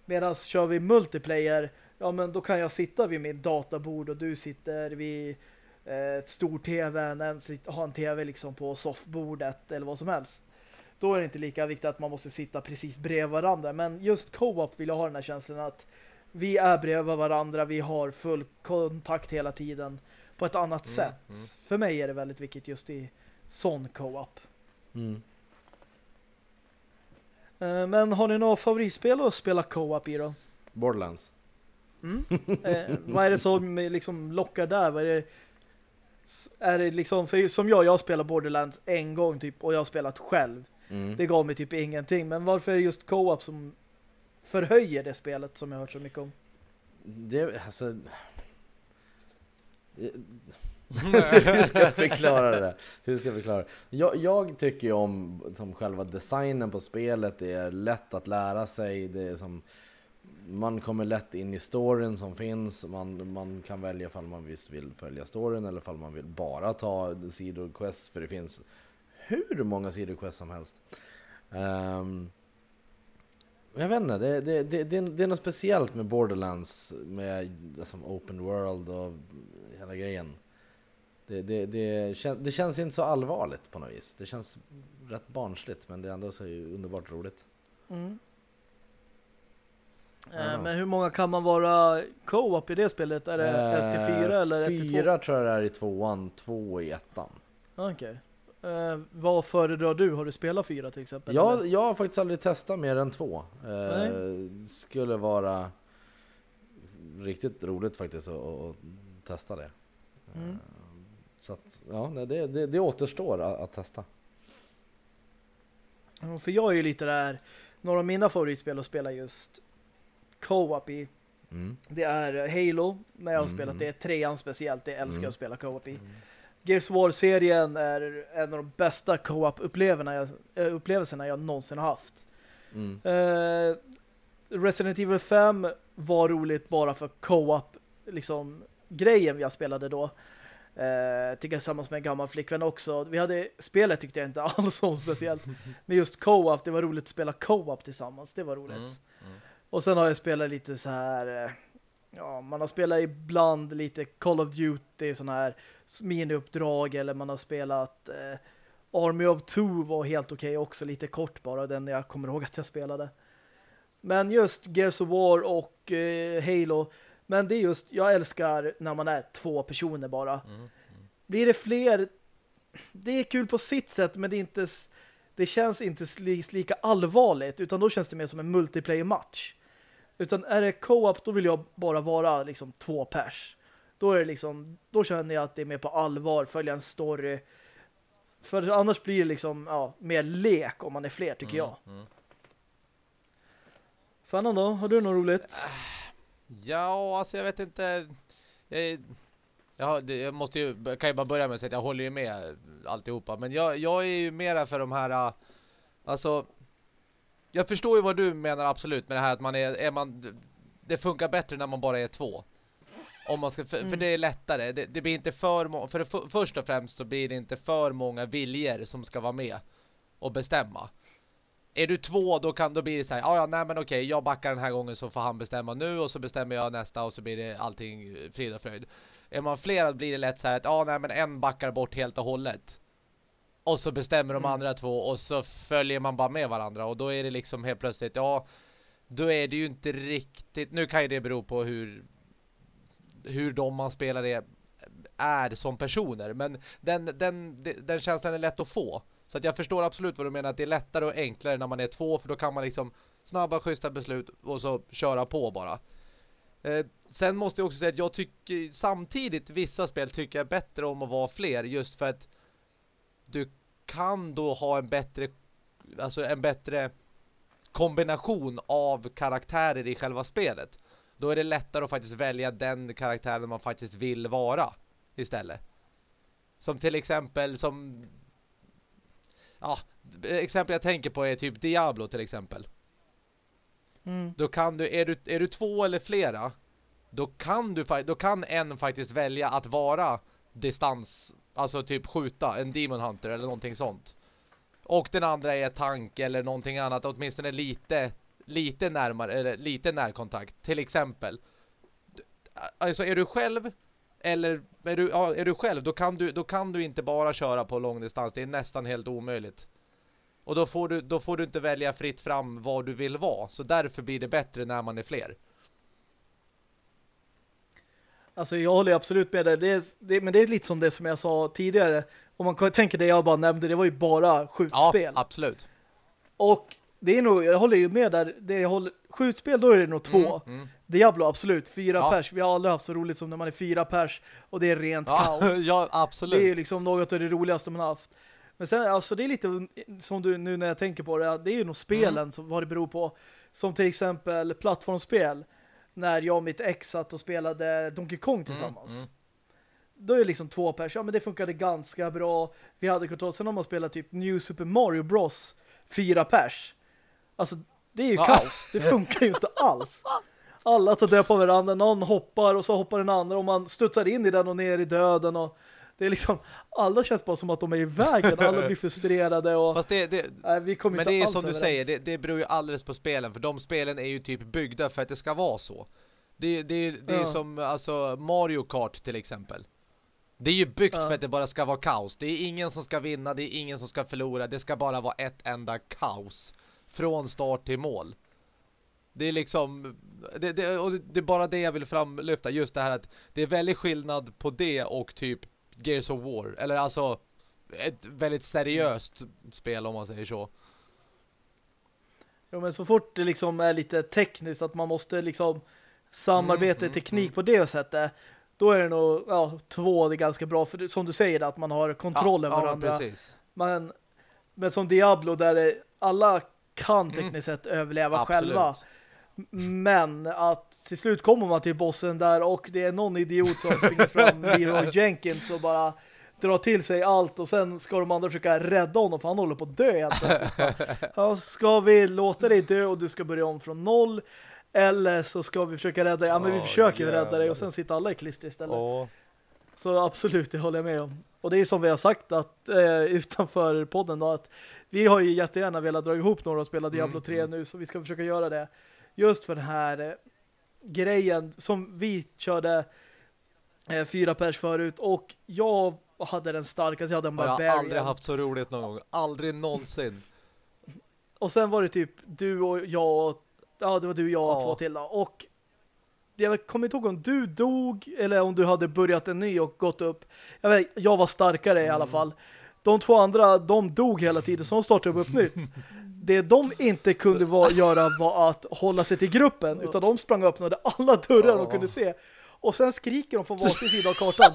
Medan kör vi multiplayer, ja men då kan jag sitta vid min databord och du sitter vid ett stort tv, en sitter, har en tv liksom på soffbordet eller vad som helst. Då är det inte lika viktigt att man måste sitta precis bredvid varandra. Men just co-op vill jag ha den här känslan att vi är bredvid varandra, vi har full kontakt hela tiden på ett annat Mm, sätt. mm. För mig är det väldigt viktigt just i sån co-op. Mm. Eh, Men har ni några favoritspel att spela co-op i då? Borderlands. Mm? Eh, vad är det som liksom lockar där? Vad är det, är det liksom, för som jag, jag spelar Borderlands en gång typ och jag har spelat själv. Mm. Det gav mig typ ingenting. Men varför är det just co-op som förhöjer det spelet som jag har hört så mycket om? Det, alltså... Hur ska jag förklara det? Hur ska jag förklara det? Jag, jag tycker om som själva designen på spelet. Det är lätt att lära sig. Det är som man kommer lätt in i storyn som finns. Man, man kan välja ifall man visst vill följa storyn eller ifall man vill bara ta sidoquests. För det finns hur många sidoquests som helst. Um, jag vet inte, det, det, det, det, det är något speciellt med Borderlands med liksom, open world och hela grejen. Det, det, det, kän, det känns inte så allvarligt på något vis. Det känns rätt barnsligt men det är ändå så underbart roligt. Mm. Eh, Men hur många kan man vara co-op i det spelet? Är det 1 till 4 eller 1 till 2? Eh, Fyra tror jag det är i tvåan, två i ettan. Okej. Eh, vad föredrar du? Har du spelat fyra till exempel? Jag, eller? jag har faktiskt aldrig testat mer än två. Eh, Nej. skulle vara riktigt roligt faktiskt att, att testa det. Mm. Eh, Så att, ja, det, det, det återstår att, att testa. För jag är ju lite där, några av mina favoritspel att spela just co-op i. Mm. Det är Halo, när jag har Mm. spelat det. Trean speciellt, det älskar Mm. jag att spela co-op i. Gears of War-serien är en av de bästa co-op-upplevelserna jag, eh, jag någonsin har haft. Mm. Eh, Resident Evil 5 var roligt bara för co-op liksom grejen jag spelade då. Eh, tillsammans med en gammal flickvän också. Vi hade, spelet tyckte jag inte alls om speciellt. Men just co-op, det var roligt att spela co-op tillsammans. Det var roligt. Mm, mm. Och sen har jag spelat lite så här eh, ja, man har spelat ibland lite Call of Duty sådana här miniuppdrag eller man har spelat eh, Army of Two var helt okej också, lite kort bara, den jag kommer ihåg att jag spelade. Men just Gears of War och eh, Halo, men det är just, jag älskar när man är två personer bara. Mm. Blir det fler, det är kul på sitt sätt, men det är inte det känns inte li- lika allvarligt, utan då känns det mer som en multiplayer-match. Utan är det co-op, då vill jag bara vara liksom två pers. Då är det liksom, då känner jag att det är mer på allvar, följa en story. För annars blir det liksom, ja, mer lek om man är fler, tycker jag. Mm. Fannan då, har du något roligt? Ja, alltså jag vet inte. Jag, ja, det, jag måste ju, kan ju bara börja med att säga att jag håller ju med alltihopa. Men jag, jag är ju mera för de här, äh, alltså, jag förstår ju vad du menar absolut med det här att man är, är man, det funkar bättre när man bara är två. Om man ska, för, för Mm. det är lättare. Det, det blir inte för för, för först och främst så blir det inte för många viljor som ska vara med och bestämma. Är du två då kan då blir det så här, ja nej men okej, jag backar den här gången så får han bestämma nu och så bestämmer jag nästa och så blir det allting frid och fröjd. Är man flera blir det lätt så här att ja nej men en backar bort helt och hållet. Och så bestämmer de Mm. andra två och så följer man bara med varandra och då är det liksom helt plötsligt, ja då är det ju inte riktigt, nu kan ju det bero på hur hur de man spelar är är som personer, men den, den, den känslan är lätt att få. Så att jag förstår absolut vad du menar, att det är lättare och enklare när man är två, för då kan man liksom snabba, schyssta beslut och så köra på bara. Eh, sen måste jag också säga att jag tycker samtidigt vissa spel tycker jag bättre om att vara fler, just för att du kan då ha en bättre alltså en bättre kombination av karaktärer i själva spelet. Då är det lättare att faktiskt välja den karaktären man faktiskt vill vara istället. Som till exempel som ja, exempel jag tänker på är typ Diablo till exempel. Mm. Då kan du är du är du två eller flera då kan du då kan en faktiskt välja att vara distans alltså typ skjuta en Demon Hunter eller någonting sånt. Och den andra är tank eller någonting annat åtminstone lite lite närmare eller lite närkontakt till exempel. Alltså är du själv eller är du, ja, är du själv då kan du, då kan du inte bara köra på långdistans. Det är nästan helt omöjligt. Och då får, du, då får du inte välja fritt fram vad du vill vara. Så därför blir det bättre när man är fler. Alltså jag håller absolut med dig. Det är, det, men det är lite som det som jag sa tidigare. Om man tänker det jag bara nämnde, det var ju bara Ja, skjutspel. absolut. Och det är nog, jag håller ju med där. Det håller, skjutspel, då är det nog två. Mm, mm. Diablo, absolut. Fyra Ja. pers. Vi har aldrig haft så roligt som när man är fyra pers och det är rent Ja, kaos. ja, Det är absolut. liksom något av det roligaste man har haft. Men sen, alltså det är lite som du nu när jag tänker på det, det är ju nog spelen Mm. som vad det beror på. Som till exempel plattformsspel. När jag och mitt ex satt och spelade Donkey Kong tillsammans. mm. Då är det liksom två pers. Ja, men det funkade ganska bra. Vi hade kontroll. Sen om man spelar typ New Super Mario Bros. Fyra pers. Alltså, Det är ju Ja. kaos. Det funkar ju inte alls. Alla tar död på varandra. Någon hoppar och så hoppar den andra och man studsar in i den och ner i döden och det är liksom alla känns bara som att de är i vägen. Alla blir frustrerade och det, det, nej, vi kommer men inte det är alls som du säger, det, det beror ju alldeles på spelen. För de spelen är ju typ byggda för att det ska vara så. Det, det, det är Ja. som alltså Mario Kart till exempel. Det är ju byggt Ja. för att det bara ska vara kaos. Det är ingen som ska vinna, det är ingen som ska förlora. Det ska bara vara ett enda kaos. Från start till mål. Det är liksom det, det, och det är bara det jag vill framlyfta. Just det här att det är väldigt skillnad på det och typ Gears of War. Eller alltså ett väldigt seriöst spel om man säger så. Jo, men så fort det liksom är lite tekniskt att man måste liksom samarbeta Mm, i teknik på det sättet då är det nog, ja, två det är ganska bra för som du säger att man har kontroll över ja, varandra. precis. Men, men som Diablo där det, alla kan tekniskt sett överleva Mm. Absolut. själva. Men att till slut kommer man till bossen där och det är någon idiot som springer fram Leroy Jenkins och bara drar till sig allt och sen ska de andra försöka rädda honom för han håller på att dö helt plötsligt. Ska vi låta dig dö och du ska börja om från noll eller så ska vi försöka rädda dig. Ja, men vi försöker rädda dig och sen sitter alla i klister istället. Ja. Så absolut, det håller jag med om. Och det är som vi har sagt att eh, utanför podden då, att vi har ju jättegärna velat dra ihop några och spela Diablo Mm, 3 mm. nu så vi ska försöka göra det. Just för den här eh, grejen som vi körde eh, fyra pers förut och jag hade den starkaste, jag hade en Jag har barbarian. aldrig haft så roligt någon gång. Aldrig någonsin. Och sen var det typ du och jag och, ja det var du, jag och Ja. två till då. Och jag kommer inte ihåg om du dog eller om du hade börjat en ny och gått upp. Jag, vet, jag var starkare i alla Mm. fall. De två andra, de dog hela tiden så de startade upp nytt. Det de inte kunde va- göra var att hålla sig till gruppen utan de sprang och öppnade alla dörrar de kunde se. Och sen skriker de från varsin sida av kartan.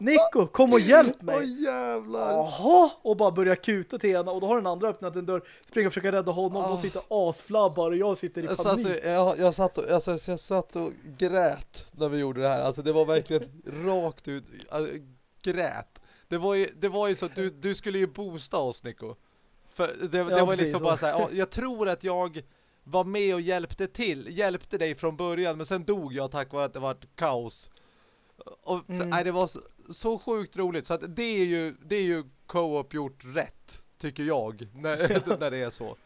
Nico, kom och hjälp mig! Åh jävlar. Jaha! Och bara börjar kuta till henne och då har den andra öppnat en dörr springer och försöker rädda honom Ah. och sitter asflabbar och jag sitter i Jag satt, panik. jag, jag, satt och, alltså, jag satt och grät när vi gjorde det här. Alltså det var verkligen rakt ut. Alltså, grät. Det var ju, det var ju så att du, du skulle ju boosta oss Nico. För det, det Ja, var precis liksom så. bara så här, ja, jag tror att jag var med och hjälpte till, hjälpte dig från början men sen dog jag tack vare att det var ett kaos. Och Mm. nej, det var så, så sjukt roligt så att det är ju, det är ju co-op gjort rätt tycker jag när, när det är så.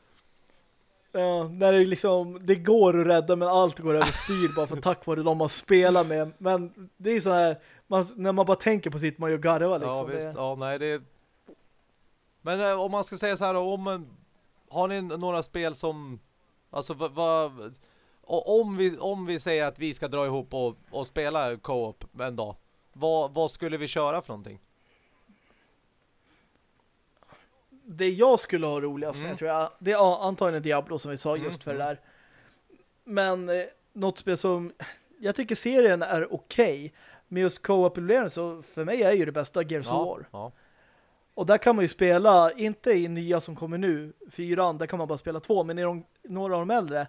Ja, när det liksom, det går att rädda men allt går över styr bara för tack vare de man spelar med. Men det är så här, man, när man bara tänker på sitt man ju garva liksom. Ja visst, Det, ja nej det Men eh, om man ska säga så här om en- Har ni några spel som Alltså vad va, om, vi, om vi säger att vi ska dra ihop och, och spela co-op en dag vad, vad skulle vi köra för någonting? det jag skulle ha roligast med Mm. tror jag, det är antagligen Diablo som vi sa just Mm, för det mm. där. Men eh, något spel som jag tycker serien är okej. Men just co-op så för mig är ju det bästa Gears of War. ja. Och där kan man ju spela, inte i nya som kommer nu, fyran, där kan man bara spela två, men i de, några av de äldre,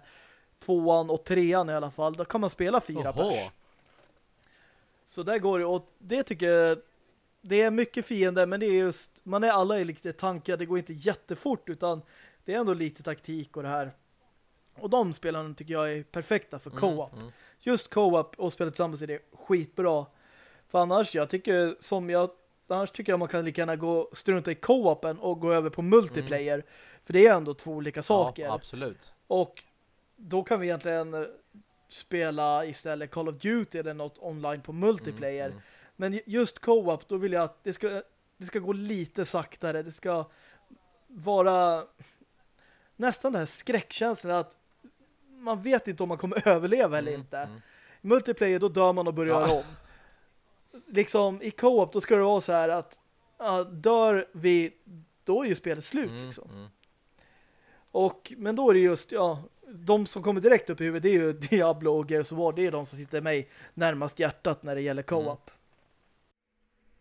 tvåan och trean i alla fall, där kan man spela fyra Jaha. pers. Så där går det, och det tycker jag, det är mycket fiender, men det är just, man är alla i lite tankar, det går inte jättefort, utan det är ändå lite taktik och det här. Och de spelarna tycker jag är perfekta för co-op. Mm, mm. Just co-op och spela tillsammans är det skitbra. För annars, jag tycker som jag annars tycker jag man kan lika gärna gå strunta i co-open och gå över på multiplayer. För det är ändå två olika saker. Ja, absolut och då kan vi egentligen eh, spela istället Call of Duty eller något online på multiplayer. Mm, mm. Men just co-op, då vill jag att det ska, det ska gå lite saktare. Det ska vara nästan den här skräckkänslan att man vet inte om man kommer överleva eller Mm, inte. mm. Multiplayer då dör man och börjar Ja. om. Liksom i co-op då ska det vara så här att ja, dör vi då är ju spelet slut Mm, liksom. mm. Och, men då är det just, ja, de som kommer direkt upp i huvudet det är ju Diablo och Gears of War. Det är de som sitter mig närmast hjärtat när det gäller co-op.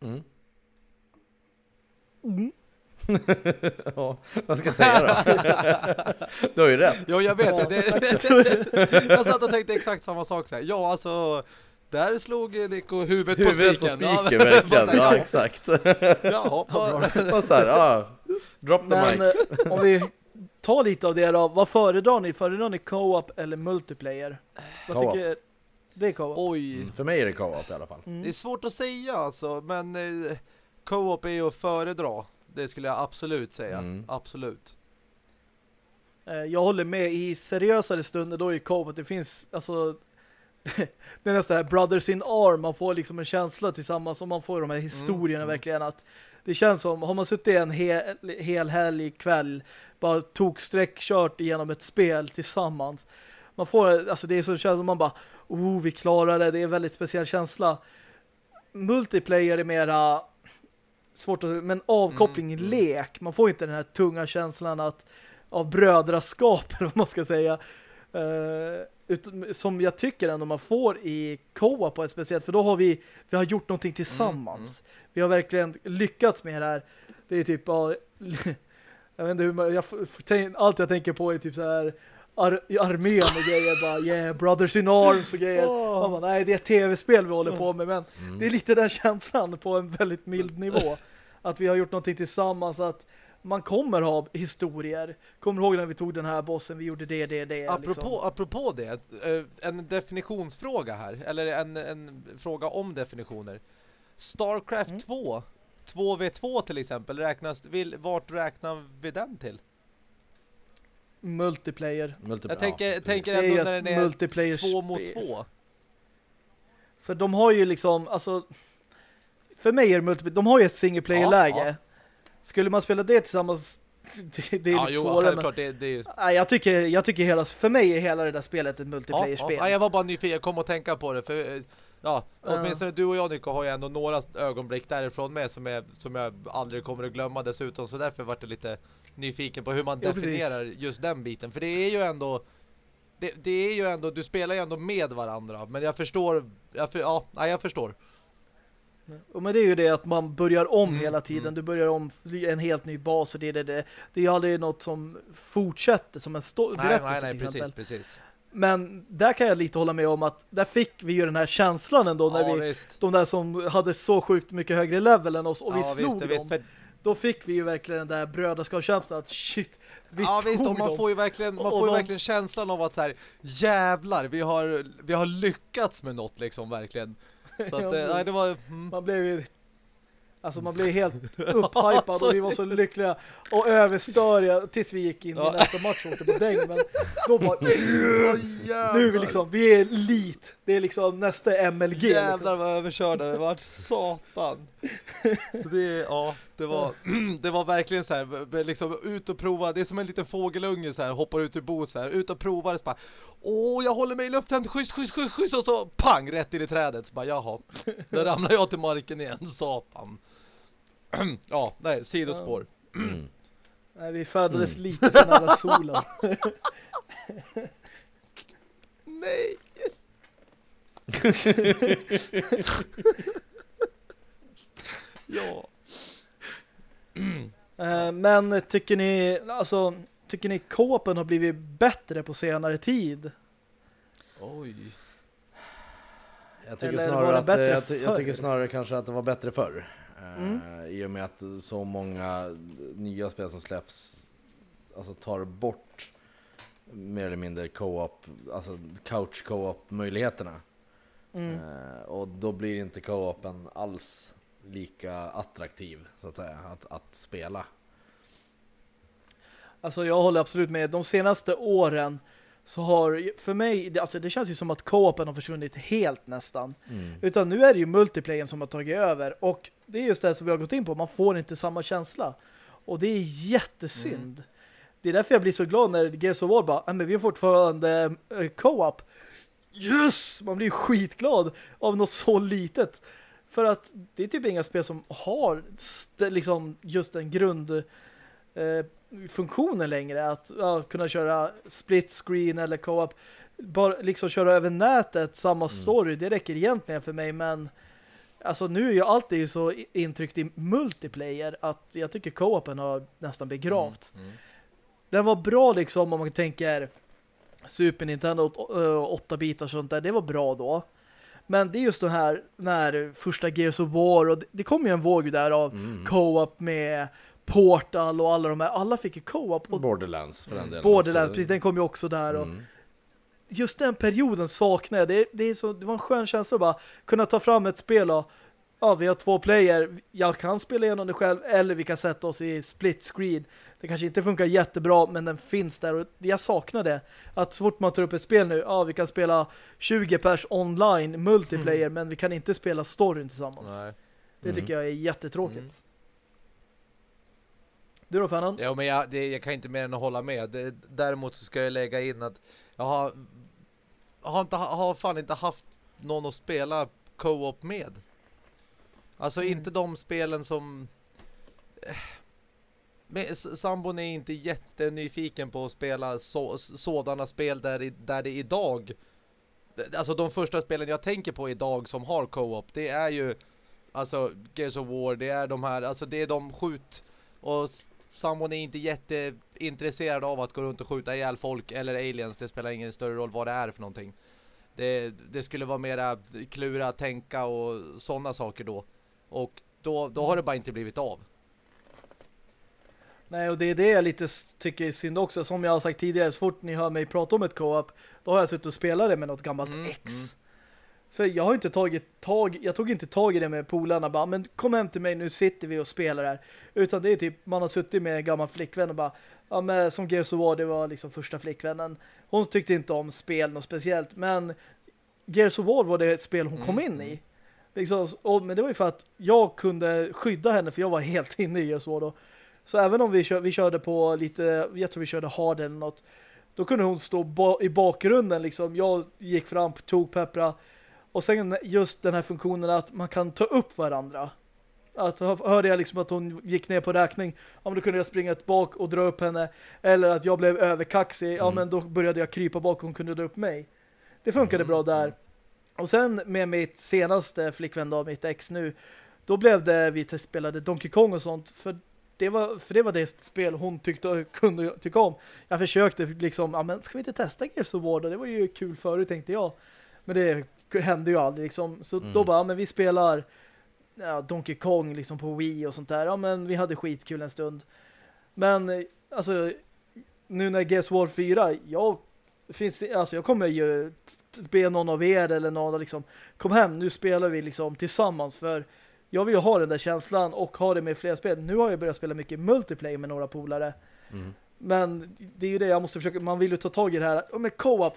Mm. Mm. ja, vad ska jag säga då? du har ju rätt. Jo jag vet Ja, det, det Jag satt och tänkte exakt samma sak så här. Ja alltså Där slog Nico huvudet, Huvudet på på spiken spiken, verkligen. Bara så här, Ja, exakt. Jaha, Ja, Och så här, ja. Drop the Men mic. eh, om vi ta lite av det då. Vad föredrar ni? Föredrar ni co-op eller multiplayer? Vad tycker Det är co-op. Oj, Mm, för mig är det co-op i alla fall. Mm. det är svårt att säga alltså, men eh, co-op är ju att föredra. Det skulle jag absolut säga. Mm. Absolut. Eh, Jag håller med. I seriösare stunder då är co-op. Det finns, alltså det är nästan här Brothers in Arm. Man får liksom en känsla tillsammans och man får de här historierna Mm. verkligen att det känns som, har man suttit en hel, hel helg kväll bara tog sträckkört igenom ett spel tillsammans. Man får, alltså det är så känns som man bara, oh vi klarar det, det är en väldigt speciell känsla. Multiplayer är mera svårt att, men avkoppling, Mm, mm. lek. Man får inte den här tunga känslan att av brödraskap, eller vad man ska säga. Utan, som jag tycker ändå man får i co-op på ett speciellt, för då har vi vi har gjort någonting tillsammans. Vi har verkligen lyckats med det här. Det är typ jag vet inte hur man, jag, allt jag tänker på är typ så här ar, armén och grejer bara yeah, brothers in arms och grejer. Åh. Man bara, nej det är tv-spel vi håller på med men Mm. det är lite den känslan på en väldigt mild nivå. Att vi har gjort någonting tillsammans att man kommer ha historier. Kommer du ihåg när vi tog den här bossen, vi gjorde det, det, det. Apropå, liksom. apropå det, eh, en definitionsfråga här, eller en, en fråga om definitioner. Starcraft Mm. 2, 2v2 till exempel, räknas, vill, vart räknar vi den till? Multiplayer. Multiplayer, Jag tänker, ja, tänker ändå när den är multiplayer två mot två. För de har ju liksom, alltså för mig är det multiplayer, de har ju ett single player-läge. Ja, ja. Skulle man spela det tillsammans det, det är Ja, lite jo, svårare. Men, det, det jag tycker, jag tycker hela, för mig är hela det där spelet ett Ja, multiplayer-spel. ja, jag var bara nyfiken, jag kom att tänka på det, för eh, ja, Ja. åtminstone du och jag Nico har ju ändå några ögonblick därifrån med som, är, som jag aldrig kommer att glömma dessutom, så därför vart jag lite nyfiken på hur man Ja, precis. definierar just den biten, för det är ju ändå det, det är ju ändå, du spelar ju ändå med varandra, men jag förstår, jag, för, ja, jag förstår. Och men det är ju det att man börjar om Mm, hela tiden. mm. Du börjar om en helt ny bas och det är det, det. Det är aldrig något som fortsätter som en Nej, berättelse nej, nej, till precis, exempel. precis. Men där kan jag lite hålla med om att där fick vi ju den här känslan ändå när ja, vi, visst. de där som hade så sjukt mycket högre level än oss och vi ja, slog visst, dem. visst, Då fick vi ju verkligen den där brödraskapskänslan att shit, vi ja, tog visst, och man dem. får ju verkligen, man Och får ju de- verkligen känslan av att så här, jävlar, vi har, vi har lyckats med något liksom, verkligen. Så att, Ja, eh, nej, det var, mm. Man blev ju Alltså man blev helt upphypad och vi var så lyckliga och överstöriga tills vi gick in i nästa match åkte på däng. Men då bara, nu är vi liksom, vi är elit. Det är liksom nästa MLG. Jävlar Liksom. vad överkörda vi vart. Satan. Så det, ja, det var, det var verkligen så här, liksom ut och prova. Det är som en liten fågelunge så här, hoppar ut ur boet så här, ut och provar. Så bara, Åh, jag håller mig i luften, schysst, schysst, schysst, schysst. Och så pang, rätt in i trädet. Så bara, jaha. Där ramlar jag till marken igen, satan. ja, nej, sidospår. Mm. Nej, vi färdades Mm. lite för nära solen. Nej. Ja. Eh, Men tycker ni, alltså, tycker ni kåpen har blivit bättre på senare tid? Oj. Jag tycker, Eller var snarare det att, bättre jag, ty- jag tycker snarare kanske att det var bättre förr. Eh, Mm. I och med att så många nya spel som släpps alltså tar bort mer eller mindre co-op, alltså couch co-op möjligheterna. Mm. Eh, och då blir inte co-open alls lika attraktiv så att säga att, att spela. Alltså jag håller absolut med. De senaste åren så har, för mig, alltså det känns ju som att co-open har försvunnit helt nästan. Utan nu är det ju multiplayen som har tagit över. Och det är just det som vi har gått in på. Man får inte samma känsla. Och det är jättesynd. Det är därför jag blir så glad när Gears of War bara, "Nej, men vi har fortfarande eh, co-op. Yes! Man blir skitglad av något så litet. För att det är typ inga spel som har liksom just en grund eh, funktionen längre. Att ja, kunna köra split screen eller co-op. Bara liksom köra över nätet, samma story. Det räcker egentligen för mig, men alltså nu är ju allt är så intryckt i multiplayer att jag tycker co-open har nästan begravt. Mm. Den var bra liksom om man tänker Super Nintendo 8 bitar och sånt där. Det var bra då. Men det är just det här när första Gears of War och det, det kom ju en våg där av Mm. co-op med Portal och alla de här, alla fick ju co-op och Borderlands för den delen. Borderlands, också. precis, den kom ju också där och Mm. just den perioden saknar jag. Det, det, är så, det var en skön känsla att bara kunna ta fram ett spel och ja, vi har två player. Jag kan spela igenom det själv eller vi kan sätta oss i split screen. Det kanske inte funkar jättebra men den finns där och jag saknar det. Att så fort man tar upp ett spel nu, ja vi kan spela 20 pers online multiplayer men vi kan inte spela storyn tillsammans. Nej. Det tycker jag är jättetråkigt. Mm. Du då Fannan? Ja, men jag, det, jag kan inte mer än att hålla med. Det, däremot så ska jag lägga in att jag har, har, inte, har fan inte haft någon att spela co-op med. Alltså Mm. inte de spelen som... eh, Men sambon är inte jättenyfiken på att spela så, sådana spel där, där det idag... Alltså de första spelen jag tänker på idag som har co-op, det är ju... Alltså Gears of War, det är de här, alltså det är de skjut... Och sambon är inte jätteintresserad av att gå runt och skjuta ihjäl folk eller aliens. Det spelar ingen större roll vad det är för någonting. Det, det skulle vara mera klura, tänka och sådana saker då. Och då, då har det bara inte blivit av. Nej, och det är det jag lite tycker är synd också. Som jag har sagt tidigare, så fort ni hör mig prata om ett co-op, då har jag suttit och spelat det med något gammalt Mm, ex. mm. För jag har inte tagit tag, jag tog inte tag i det med polarna bara, men kom hem till mig, nu sitter vi och spelar här. Utan det är typ, man har suttit med en gammal flickvän och bara, ja men som Gears of War, det var liksom första flickvännen. Hon tyckte inte om spel något speciellt, men Gears of War var det spel hon kom Mm, in mm. i. Liksom, och, men det var ju för att jag kunde skydda henne, för jag var helt inne i of War då. Så även om vi, kör, vi körde på lite, jag tror vi körde hard eller något, då kunde hon stå ba i bakgrunden liksom. Jag gick fram, tog peppra och sen just den här funktionen att man kan ta upp varandra. Att hör- hörde jag liksom att hon gick ner på räkning, ja men då kunde jag springa bak och dra upp henne. Eller att jag blev överkaxig, ja Mm. men då började jag krypa bak och hon kunde dra upp mig. Det funkade bra där. Och sen med mitt senaste flickvän då, mitt ex nu, då blev det, vi spelade Donkey Kong och sånt, för det var, för det var det spel hon tyckte kunde tycka om. Jag försökte liksom, ja men ska vi inte testa Gears of War då? Det var ju kul förut tänkte jag. Men det hände ju aldrig liksom. Så Mm. då bara, ja, men vi spelar ja, Donkey Kong liksom på Wii och sånt där. Ja men vi hade skitkul en stund. Men alltså nu när Gears of War 4, jag finns det, alltså jag kommer ju be någon av er eller någon liksom, kom hem, nu spelar vi liksom tillsammans för jag vill ju ha den där känslan och ha det med fler spel. Nu har jag börjat spela mycket multiplayer med några polare. Mm. Men det är ju det jag måste försöka, man vill ju ta tag i det här. Ja men co-op,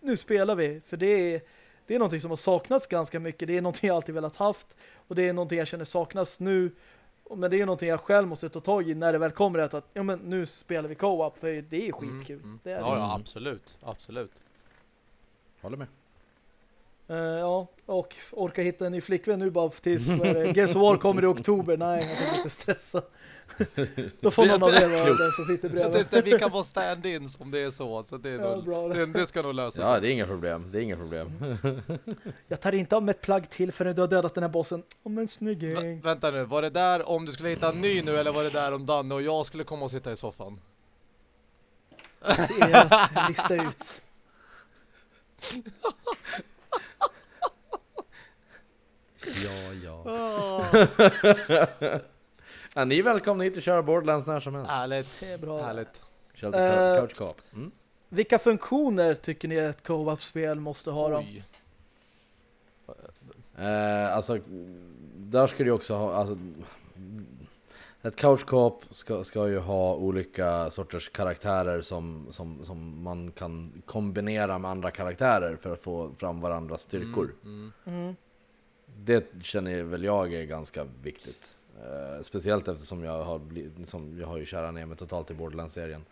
nu spelar vi. För det är, det är någonting som har saknats ganska mycket. Det är någonting jag alltid velat haft. Och det är någonting jag känner saknas nu. Men det är någonting jag själv måste ta tag i när det väl kommer att, att ja men nu spelar vi co-op. För det är skitkul. Mm, mm. Det är Ja, det. ja, absolut. Absolut. Håller med. Eh, ja, och orka hitta en ny flickvän nu bara tills Gears of War kommer i oktober. Nej, jag tänker inte stressa. Då får någon av er vara den som sitter Det, bredvid. det, vi kan vara stand-in om det är så. så det, är Ja, nog, bra. det, det ska nog lösa Ja, det är inga problem. Det är inga problem. Jag tar inte av med ett plagg till förrän du har dödat den här bossen. Om en Vä snygging. vänta nu, var det där om du skulle hitta en ny nu eller var det där om Danne och jag skulle komma och sitta i soffan? Det är att lista ut. ja, ja. Oh. ja. Ni är välkomna hit och köra Borderlands när som helst. Härligt. Det är bra. Härligt. Kör lite Eh, cou- couch co-op. Mm. Vilka funktioner tycker ni ett co-op-spel måste ha då? Eh, alltså, där ska du också ha, alltså, ett couch co-op ska, ska ju ha olika sorters karaktärer som, som, som man kan kombinera med andra karaktärer för att få fram varandras styrkor. Mm, mm. Mm. Det känner väl jag är ganska viktigt. Uh, speciellt eftersom jag har, blivit, som jag har ju kärat ner mig totalt i Borderlands-serien.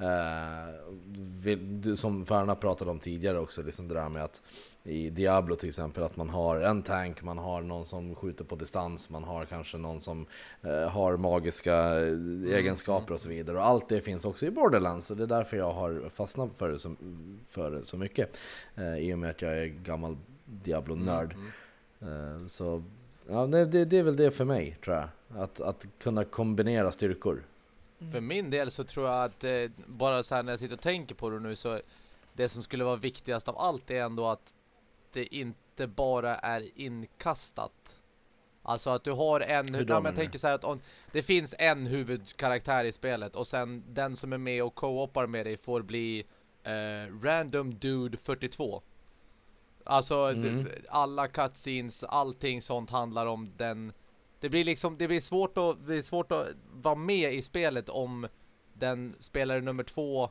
Uh, som Färna pratade om tidigare också, liksom det där med att i Diablo till exempel, att man har en tank, man har någon som skjuter på distans, man har kanske någon som uh, har magiska egenskaper och så vidare. Och allt det finns också i Borderlands, och det är därför jag har fastnat för det så, för det så mycket. I och med att jag är gammal Diablo-nörd. Mm, -hmm. Så ja, det, det, är väl det för mig tror jag. Att, att kunna kombinera styrkor. För min del så tror jag att eh, bara så här när jag sitter och tänker på det nu så det som skulle vara viktigast av allt är ändå att det inte bara är inkastat. Alltså att du har en... Hur då Ja, men jag tänker så här att om, det finns en huvudkaraktär i spelet och sen den som är med och co-opar med dig får bli eh, Random Dude 42. Alltså Mm. d- alla cutscenes, allting sånt handlar om den... Det blir liksom, det blir svårt att, det blir svårt att vara med i spelet om den spelare nummer två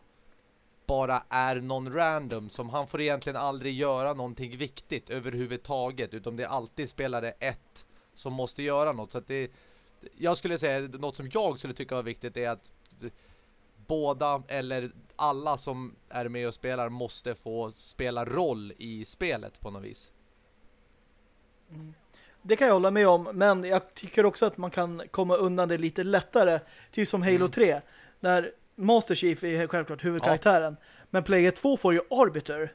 bara är någon random som han får egentligen aldrig göra någonting viktigt överhuvudtaget utan det är alltid spelare ett som måste göra något så att det jag skulle säga något som jag skulle tycka var viktigt är att båda eller alla som är med och spelar måste få spela roll i spelet på något vis. Det kan jag hålla med om, men jag tycker också att man kan komma undan det lite lättare. Typ som Halo Mm. 3, där Master Chief är självklart huvudkaraktären. Men Player 2 får ju Arbiter.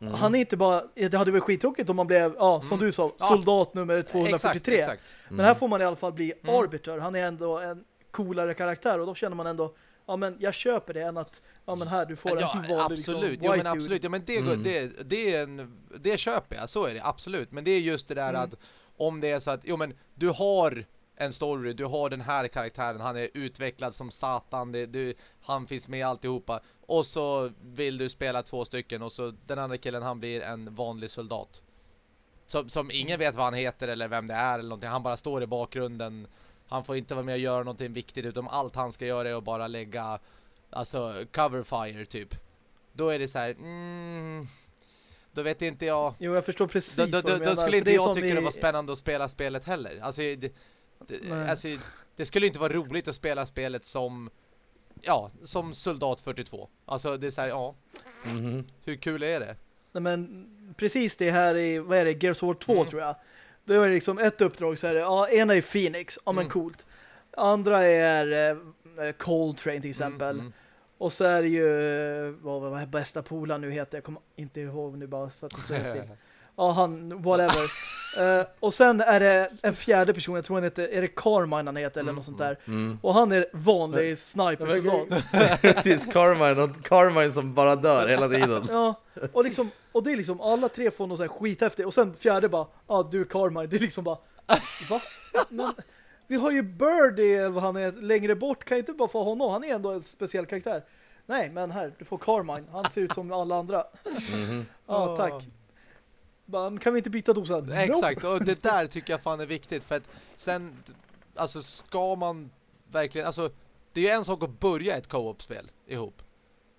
Mm. Han är inte bara, det hade varit skittråkigt om man blev, ja som Mm. du sa, Ja. soldat nummer 243. Exakt, exakt. Men här får man i alla fall bli Mm. Arbiter. Han är ändå en coolare karaktär och då känner man ändå, ja men jag köper det än att, ja men här du får ja, en vanlig liksom, absolut. white Ja, men absolut. Ja, men det, Mm. det, det, är en, det köper jag, så är det absolut. Men det är just det där Mm. att om det är så att, jo men du har en story, du har den här karaktären, han är utvecklad som satan, det, du, han finns med i alltihopa. Och så vill du spela två stycken och så den andra killen han blir en vanlig soldat. Som, som ingen vet vad han heter eller vem det är eller någonting. Han bara står i bakgrunden. Han får inte vara med och göra någonting viktigt utan allt han ska göra är att bara lägga alltså cover fire typ. Då är det så här, mm, då vet inte jag. Jo, jag förstår precis Då, då, vad då, du då menar. skulle inte jag tycka i- det var spännande att spela spelet heller. Alltså det, det, alltså, det skulle inte vara roligt att spela spelet som ja, som soldat 42. Alltså det är så här, ja, Mhm. hur kul är det? Nej, men precis det här i, vad är det, Gears of War 2 Mm. tror jag. Då är det liksom ett uppdrag så är det, ja, ena är Phoenix, ja men Mm. coolt. Andra är eh, Coltrane till exempel. Mm, mm. Och så är det ju, eh, vad, vad bästa polaren nu heter, jag kommer inte ihåg nu bara för att det står still. Ja, han, whatever. Eh, och sen är det en fjärde person, jag tror han heter, är det Carmine han heter eller Mm, något sånt där. Mm. Och han är vanlig sniper Precis, Carmine, Carmine som bara dör hela tiden. Ja, och liksom, och det är liksom, alla tre får något så här skithäftigt. Och sen fjärde bara, ja ah, du Carmine. Det är liksom bara, va? Men vi har ju Birdie, vad han är längre bort. Kan inte bara få honom? Han är ändå en speciell karaktär. Nej, men här, du får Carmine. Han ser ut som alla andra. Mhm. Ja, tack. Bara, kan vi inte byta dosan? Exakt, och det där tycker jag fan är viktigt för att sen, alltså ska man verkligen, alltså det är ju en sak att börja ett co-op-spel ihop.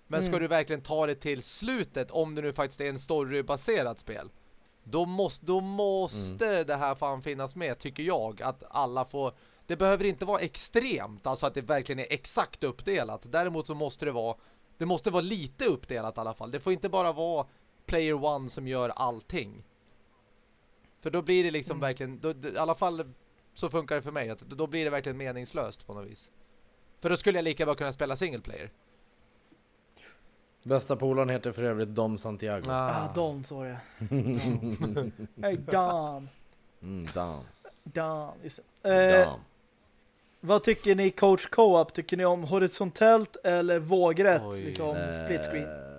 Men ska Mm. du verkligen ta det till slutet, om det nu faktiskt är en storybaserat spel, då måste, då måste det här fan finnas med, tycker jag, att alla får, det behöver inte vara extremt, alltså att det verkligen är exakt uppdelat. Däremot så måste det vara, det måste vara lite uppdelat i alla fall. Det får inte bara vara player one som gör allting. För då blir det liksom Mm. verkligen, då, i alla fall så funkar det för mig, att då blir det verkligen meningslöst på något vis. För då skulle jag lika bra kunna spela single player. Bästa polaren heter för övrigt Dom Santiago. Ah, Don, så var det. Hey, Don. Mm, Dom. Det. Eh, Dom. vad tycker ni coach co-op? Tycker ni om horisontellt eller vågrätt? Oj. Liksom split screen.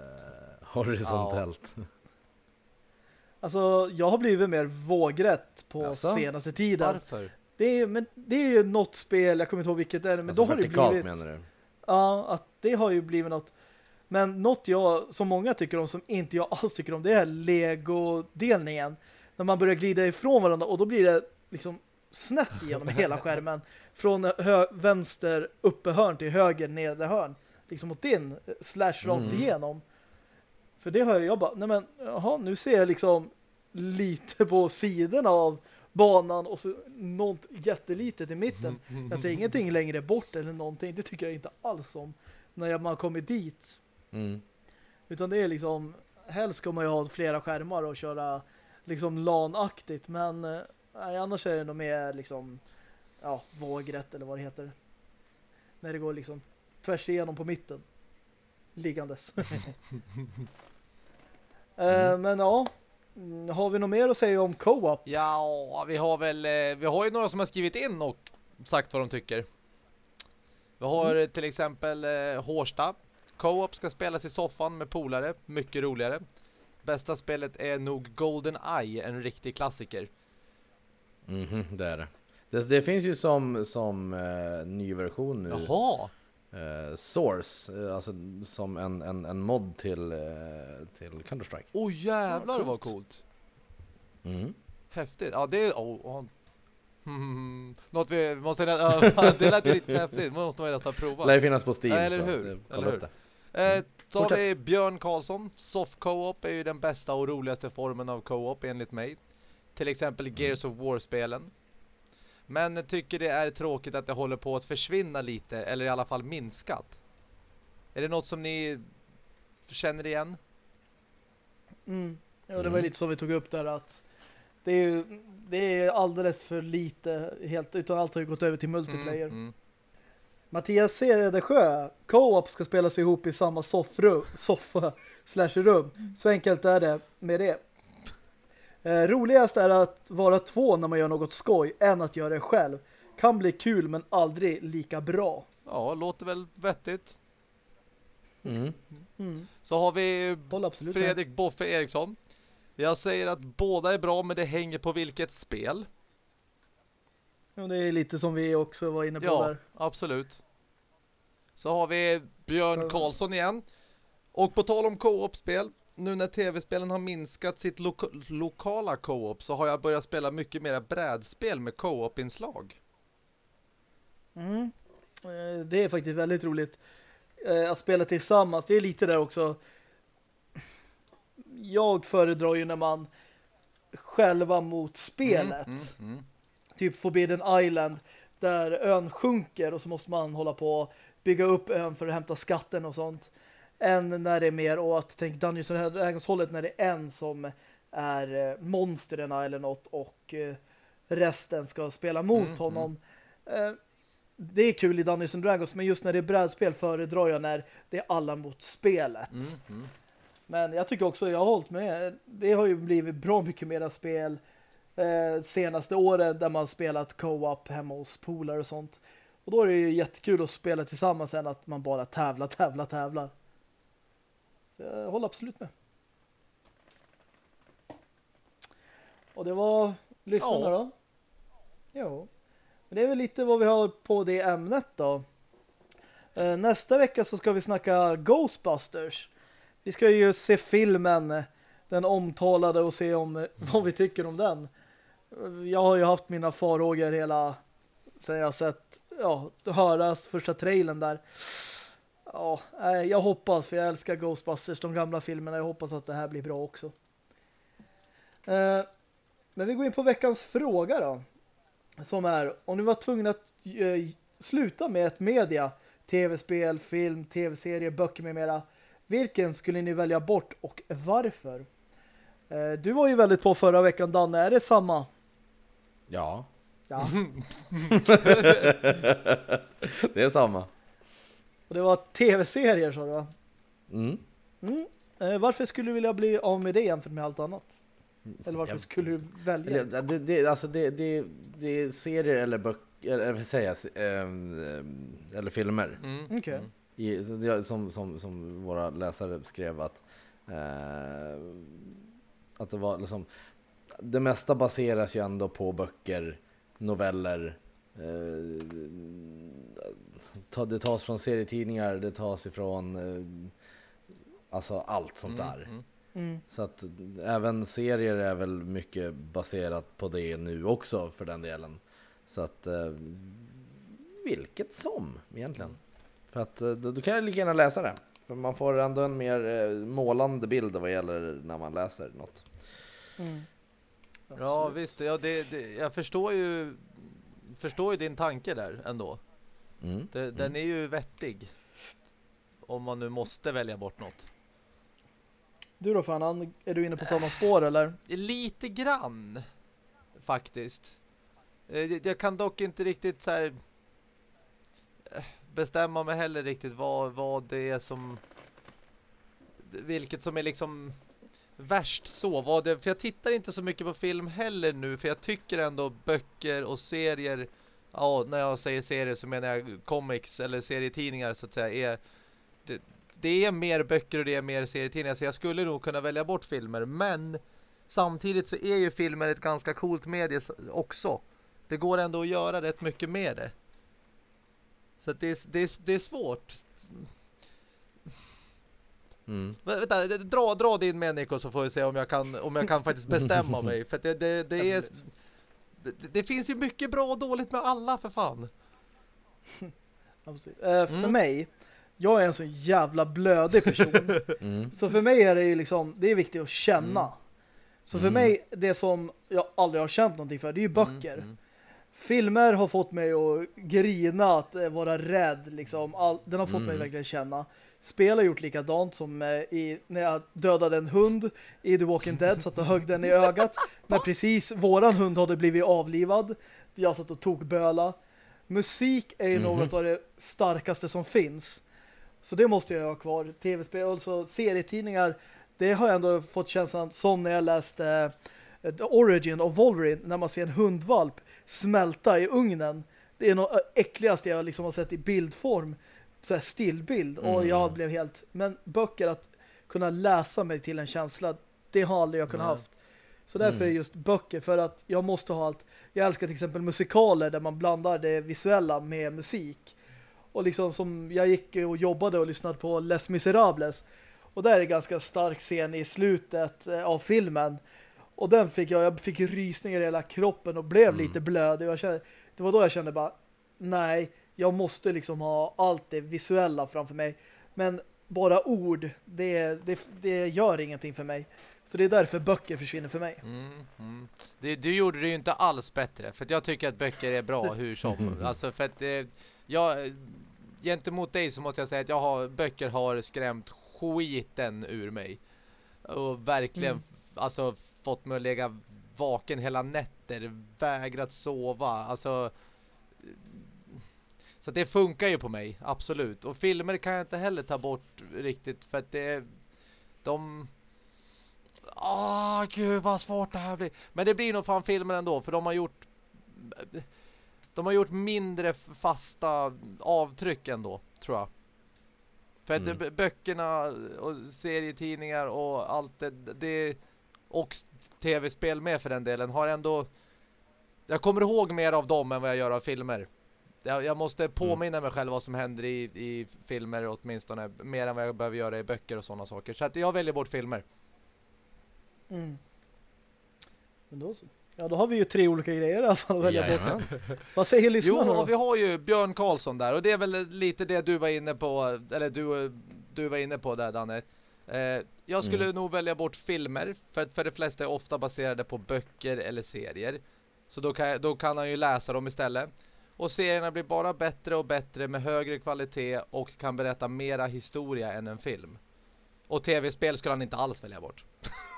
Horisontellt. Alltså, jag har blivit mer vågrätt på Jaså? senaste tiden. Varför? Det är, men det är ju något spel, jag kommer inte ihåg vilket det är, men Alltså då har det blivit... menar du? Ja, att det har ju blivit något. Men något jag, som många tycker om, som inte jag alls tycker om, det är Lego-delningen. När man börjar glida ifrån varandra och då blir det liksom snett genom hela skärmen. Från vänster uppe hörn till höger nedre hörn. Liksom mot din, eh, slash rakt Mm. igenom. För det har jag bara, nej men, jaha, nu ser jag liksom lite på sidorna av banan och så något jättelitet i mitten. Jag ser ingenting längre bort eller någonting. Det tycker jag inte alls om när jag- man kommer dit. Mm. Utan det är liksom, helst ska man ju ha flera skärmar och köra liksom LAN-aktigt. Men eh, nej, annars är det nog mer liksom, ja, vågrätt eller vad det heter. När det går liksom tvärs igenom på mitten. Liggandes. Eh, men ja, Mm, har vi något mer att säga om co-op? Ja, vi har väl, eh, vi har ju några som har skrivit in och sagt vad de tycker. Vi har Mm. till exempel eh, Hårsta. Co-op ska spelas i soffan med polare, mycket roligare. Bästa spelet är nog Golden Eye, en riktig klassiker. Mhm, det är det. det. Finns ju som, som eh, ny version nu. Jaha! Eh, Source, eh, alltså som en, en, en mod till, eh, till Counter-Strike. Åh oh, jävlar Ja, vad coolt. Mm. Häftigt. Ja, det är... Oh, oh. Hmm. Något vi måste... Fan, det lät lite häftigt. Måste man nästan prova. Lär finnas på Steam eller så hur? det- kolla Eller upp hur? det. Eh, så har vi Björn Karlsson. Soft co-op är ju den bästa och roligaste formen av co-op enligt mig. Till exempel Mm. Gears of War-spelen. Men tycker det är tråkigt att det håller på att försvinna lite, eller i alla fall minskat. Är det något som ni känner igen? Mm. Ja, det var Mm. lite som vi tog upp där att det är, ju- det är alldeles för lite helt, utan allt har ju gått över till multiplayer. Mm, mm. Mattias Cedersjö, co-op ska spelas ihop i samma soffrum, soffa slash rum. Så enkelt är det med det. Eh, roligast är att vara två när man gör något skoj än att göra det själv. Kan bli kul men aldrig lika bra. Ja, låter väl vettigt. Mm. Mm. Så har vi absolut med. Fredrik Boffe Eriksson. Jag säger att båda är bra men det hänger på vilket spel. Ja, det är lite som vi också var inne på Ja, där. absolut. Så har vi Björn Karlsson igen. Och på tal om co-op-spel, nu när tv-spelen har minskat sitt loka lokala co-op så har jag börjat spela mycket mera brädspel med co-op-inslag. Mm. Eh, Det är faktiskt väldigt roligt eh, att spela tillsammans. Det är lite där också. Jag föredrar ju när man själva mot spelet. Mm, mm, mm. Typ Forbidden Island där ön sjunker och så måste man hålla på bygga upp ön för att hämta skatten och sånt. Än när det är mer åt, tänk Dungeons and Dragons hållet när det är en som är eh, monsterna eller något och eh, resten ska spela mot Mm, honom. Eh, det är kul i Dungeons Dragons men just när det är brädspel föredrar jag när det är alla mot spelet. Mm, mm. Men jag tycker också, jag har hållit med. Det har ju blivit bra mycket mera spel eh, senaste åren där man spelat co-op hemma hos polare och sånt. Och då är det ju jättekul att spela tillsammans än att man bara tävlar, tävlar, tävlar. Så jag håller absolut med. Och det var lyssnarna Ja. då? Jo. Men det är väl lite vad vi har på det ämnet då. Eh, nästa vecka så ska vi snacka Ghostbusters. Vi ska ju se filmen, den omtalade och se om eh, vad vi tycker om den. Jag har ju haft mina farhågor hela sen jag sett ja, höras första trailern där. Ja, nej, jag hoppas för jag älskar Ghostbusters, de gamla filmerna. Jag hoppas att det här blir bra också. Eh, Men vi går in på veckans fråga då. Som är, om du var tvungen att eh, sluta med ett media, tv-spel, film, tv-serie, böcker med mera. Vilken skulle ni välja bort och varför? Eh, Du var ju väldigt på förra veckan, Danne. Är det samma? Ja, Ja. det är samma. Och det var tv-serier, sa du va? Mm. Mm. Eh, Varför skulle du vilja bli av med det jämfört med allt annat? Eller varför Jag- skulle du välja? Det, det, det, alltså det, det, det är serier eller böcker, eller vad säger jag, ehm, ehm, eller filmer. Mm. Okej. Mm. I, som, som, som våra läsare skrev att, eh, att det var liksom, det mesta baseras ju ändå på böcker, noveller, eh, det tas från serietidningar, det tas ifrån eh, alltså allt sånt Mm, där. mm. Mm. Så att även serier är väl mycket baserat på det nu också för den delen. Så att eh, vilket som egentligen. För att eh, då, då kan jag lika gärna läsa det. För man får ändå en mer målande bild vad gäller när man läser något. Mm. Ja visst, ja, det, det, jag förstår ju förstår ju din tanke där ändå. Mm. Det, Den är ju vettig. Om man nu måste välja bort något. Du då fan, är du inne på samma spår eller? Lite grann faktiskt. Eh, Jag jag kan dock inte riktigt så här eh, bestämma mig heller riktigt vad, vad det är som vilket som är liksom värst så. Vad det, för jag tittar inte så mycket på film heller nu för jag tycker ändå böcker och serier ja, när jag säger serier så menar jag comics eller serietidningar så att säga är det, det är mer böcker och det är mer serietidningar så jag skulle nog kunna välja bort filmer men samtidigt så är ju filmer ett ganska coolt medie också. Det går ändå att göra rätt mycket med det. Så det, är, det, är, det är svårt. Mm. Vä- Vänta, dra, dra din Nico så får vi se om jag kan, om jag kan faktiskt bestämma mig. För det, det, det är... Absolut. Det, det finns ju mycket bra och dåligt med alla för fan. Absolut. Eh, för Mm. mig, jag är en så jävla blödig person. Mm. så för mig är det ju liksom, det är viktigt att känna. Mm. Så för Mm. mig, det som jag aldrig har känt någonting för, det är ju böcker. Mm, mm. Filmer har fått mig att grina, att eh, vara rädd. Liksom. All, den har fått mig Mm. verkligen känna. Spel har gjort likadant som eh, i, när jag dödade en hund i The Walking Dead. Satt och högg den i ögat. När precis våran hund hade blivit avlivad. Jag satt och tog böla. Musik är ju Mhm. något av det starkaste som finns. Så det måste jag ha kvar. Tv-spel, alltså serietidningar. Det har jag ändå fått känslan som när jag läste eh, The Origin of Wolverine. När man ser en hundvalp smälta i ugnen. Det är något äckligaste jag liksom har sett i bildform. Så här stillbild. Och Mm. jag blev helt... Men böcker att kunna läsa mig till en känsla, det har aldrig jag kunnat Nej. haft. Så därför Mm. är just böcker för att jag måste ha allt. Jag älskar till exempel musikaler där man blandar det visuella med musik. Och liksom som jag gick och jobbade och lyssnade på Les Miserables. Och där är det ganska stark scen i slutet eh, av filmen. Och den fick jag, jag fick rysningar i hela kroppen och blev Mm. lite blödig. Och jag kände, det var då jag kände bara, nej, jag måste liksom ha allt det visuella framför mig. Men bara ord, det, det, det gör ingenting för mig. Så det är därför böcker försvinner för mig. Mm, mm. Det, du gjorde det ju inte alls bättre. För jag tycker att böcker är bra hur som. Alltså för att eh, jag, gentemot dig så måste jag säga att jag har, böcker har skrämt skiten ur mig. Och verkligen Mm. alltså fått mig att lägga vaken hela nätter, vägrat sova. Alltså så det funkar ju på mig, absolut. Och filmer kan jag inte heller ta bort riktigt för att det de Åh, gud vad svårt det här blir. Men det blir nog fan filmer ändå, för de har gjort de har gjort mindre fasta avtryck ändå, tror jag. För Mm. böckerna och serietidningar och allt det, det och tv-spel med för den delen har ändå jag kommer ihåg mer av dem än vad jag gör av filmer. Jag, jag måste påminna mig själv vad som händer i, i filmer åtminstone mer än vad jag behöver göra i böcker och sådana saker. Så att jag väljer bort filmer. Mm. Men då så. Ja, då har vi ju tre olika grejer i alla fall att välja bort. Vad säger Jo, lyssnarna då? vi har ju Björn Karlsson där och det är väl lite det du var inne på eller du, du var inne på där Danne. Eh, jag skulle Mm. nog välja bort filmer för att för de flesta är ofta baserade på böcker eller serier. Så då kan, då kan han ju läsa dem istället. Och serierna blir bara bättre och bättre med högre kvalitet och kan berätta mera historia än en film. Och tv-spel skulle han inte alls välja bort.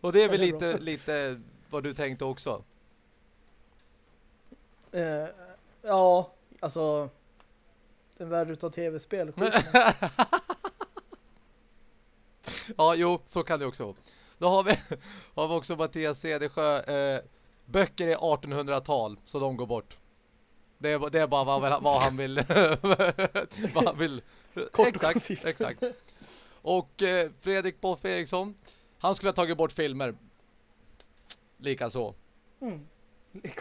och det är väl det är lite, lite vad du tänkte också. Eh, ja, alltså en värld utan tv-spel. ja, jo, så kan det också. Då har vi, har vi också Mattias Cedersjö. Eh, böcker är 1800-tal, så de går bort. Det är, det är bara vad, vad han vill. vad han vill. Kort exakt, exakt. Och eh, Fredrik Boff Eriksson, han skulle ha tagit bort filmer. Likaså. Mm.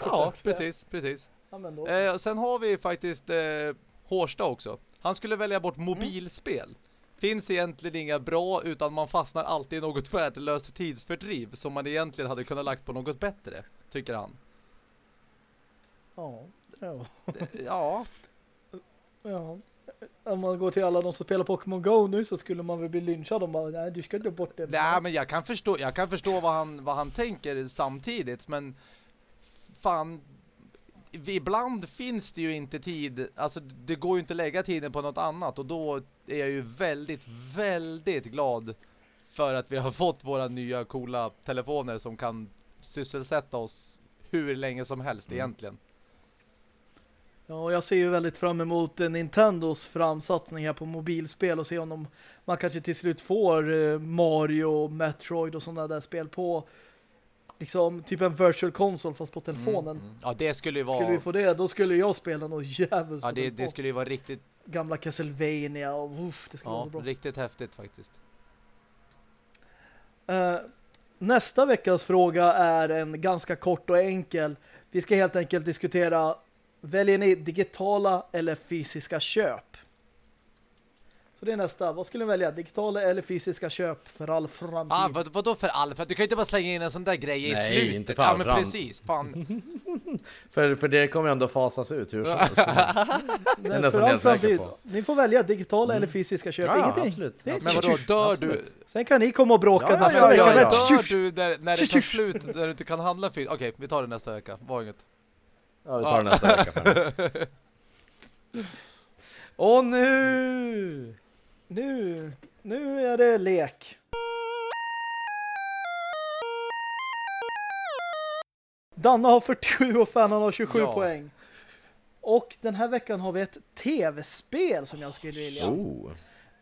Ja, också. precis, precis. Eh, sen har vi faktiskt eh, Hårsta också. Han skulle välja bort Mm. mobilspel. Finns egentligen inga bra utan man fastnar alltid i något värdelöst tidsfördriv som man egentligen hade kunnat lagt på något bättre, tycker han. Ja, ja. Ja, ja. Om man går till alla de som spelar Pokémon Go nu så skulle man väl bli lynchad om bara, nej du ska inte bort det. nej men jag kan förstå, jag kan förstå vad han, vad han tänker samtidigt men fan ibland finns det ju inte tid, alltså det går ju inte att lägga tiden på något annat och då är jag ju väldigt, väldigt glad för att vi har fått våra nya coola telefoner som kan sysselsätta oss hur länge som helst Mm. egentligen. Ja, och jag ser ju väldigt fram emot Nintendos framsatsning här på mobilspel och se om de, man kanske till slut får eh, Mario, Metroid och sådana där spel på liksom typ en virtual console fast på telefonen. Mm, mm. Ja det skulle ju vara, Skulle vi få det, då skulle jag spela något jävligt ja det, det skulle ju vara riktigt, Gamla Castlevania och uff, det skulle vara ja, så bra. riktigt häftigt faktiskt. Eh, nästa veckas fråga är en ganska kort och enkel. Vi ska helt enkelt diskutera väljer ni digitala eller fysiska köp? Så det är nästa. Vad skulle ni välja? Digitala eller fysiska köp för all framtid? Ah, vad, vadå för all? För att du kan ju inte bara slänga in en sån där grej i Nej, slutet. inte för Ja all men fram. precis. Fan. För, för det kommer ändå fasas ut hur som helst. Nej, nästan för all framtid. på. Ni får välja digitala eller fysiska köp. Ja, ja, Ingenting. absolut. Det är Men vadå, dör du? Sen kan ni komma och bråka Ja, ja, nästa ja, vecka. ja, men- ja. Dör du när, när det tar slut, när du inte kan handla fint? Okej, vi tar det nästa vecka. Var inget. Ja, vi tar det nästa vecka. Och nu! Nu, nu är det lek. Danna har 47 och Fannan har 27 Ja. poäng. Och den här veckan har vi ett tv-spel som jag skulle vilja. Oh.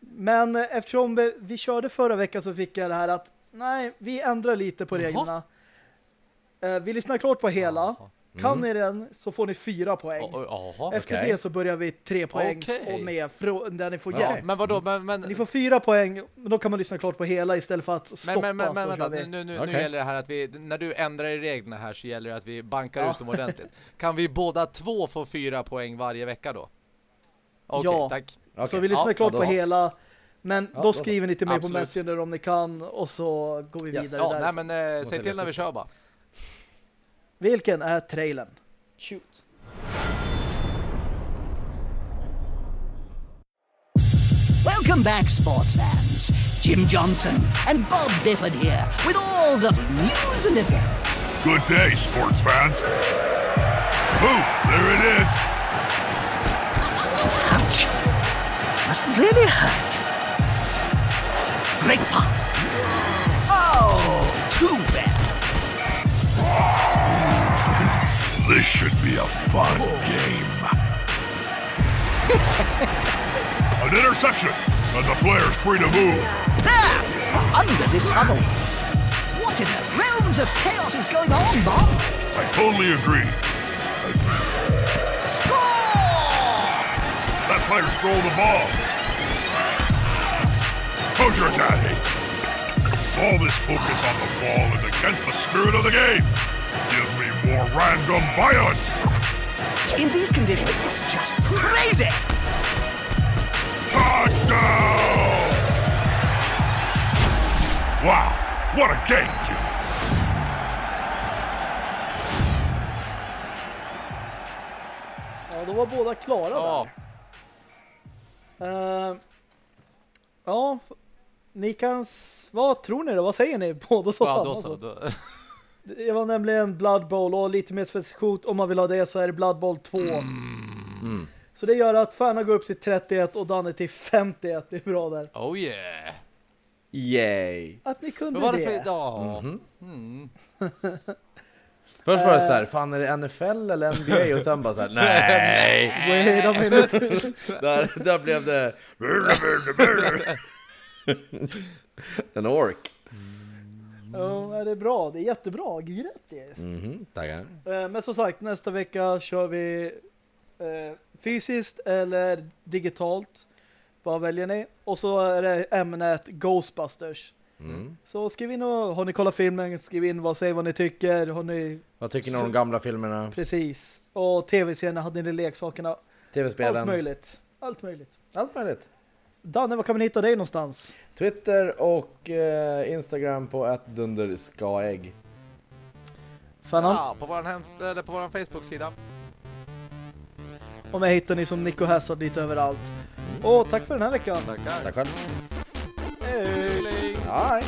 Men eftersom vi, vi körde förra veckan så fick jag det här att nej, vi ändrar lite på Jaha. reglerna. Eh, vi lyssnar klart på hela. Jaha. Kan Mm. ni den så får ni fyra poäng. O- o- Jaha. Efter okej. det så börjar vi tre poäng Okej. och med frå- där ni får Ja, hjälp. Ja, men vadå, men, men, Ni får fyra poäng, men då kan man lyssna klart på hela istället för att stoppa. men, men, men, men vänta, vi. nu, nu, nu Okej. gäller det här att vi, när du ändrar i reglerna här så gäller det att vi bankar Ja. ut dem ordentligt. Kan vi båda två få fyra poäng varje vecka då? Okej, Ja. tack. Så vi lyssnar Ja, klart ja, på hela. Men Ja, då skriver ni till mig Absolut. på Messenger om ni kan och så går vi Yes. vidare Ja, där. nej men eh, säg till när vi kör bara. Vilken är trailern? Shoot. Welcome back, sports fans. Jim Johnson and Bob Bifford here with all the news and events. Good day, sports fans. Boom! There it is. Ouch! Must really hurt. Great pass. Oh, too bad. This should be a fun game. An interception, and the player's free to move. There! Under this huddle. What in the realms of chaos is going on, Bob? I totally agree. Score! That player stole the ball. Who's your daddy? All this focus on the ball is against the spirit of the game. Give more random violence. In these conditions, it's just crazy! Touchdown! Wow, what a game, Jim. Ja, då var båda klara Ja, där. Eh, ja, ni kan... Vad tror ni då? Vad säger ni? Båda sa ja samma. då så. så. Då. Det var nämligen Blood Bowl och lite mer specifikt om man vill ha det så är det Blood Bowl 2. Mm. Så det gör att Färna går upp till 31 och Danne till 51. Det är bra där. Oh yeah. Yay! Att ni kunde Vad var det. det för... Ja. Mhm. Mm. Först var det Eh. så här, fan är det NFL eller NBA? Och sen bara så här, nej! Wait a minute. där, där blev det... en ork. Ja, det är bra. Det är jättebra. Grattis. Mhm, tackar. Eh, Men som sagt, nästa vecka kör vi eh, fysiskt eller digitalt. Vad väljer ni? Och så är det ämnet Ghostbusters. Mm. Så skriv in och har ni kollat filmen, skriv in vad, säg vad ni tycker. Har ni Vad tycker ni om de gamla filmerna? precis. Och tv-serierna, hade ni leksakerna. Allt TV-spelen? möjligt. Allt möjligt. Allt möjligt. Danne, var kan man hitta dig någonstans? Twitter och eh, Instagram på ett dunderskaägg. Fanan? Ja, på våran, hem, eller på våran Facebook-sida. Och mig hittar ni som Nico Hazard lite överallt. Och tack för den här veckan. Tackar. Tack själv. Hej! Hej.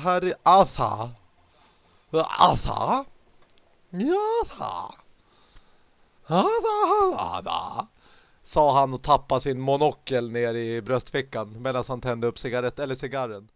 Här Åh, herre... Assa. Assa? Ja, da. Sa han och tappade sin monokel ner i bröstfickan medan han tände upp cigarett eller cigarren.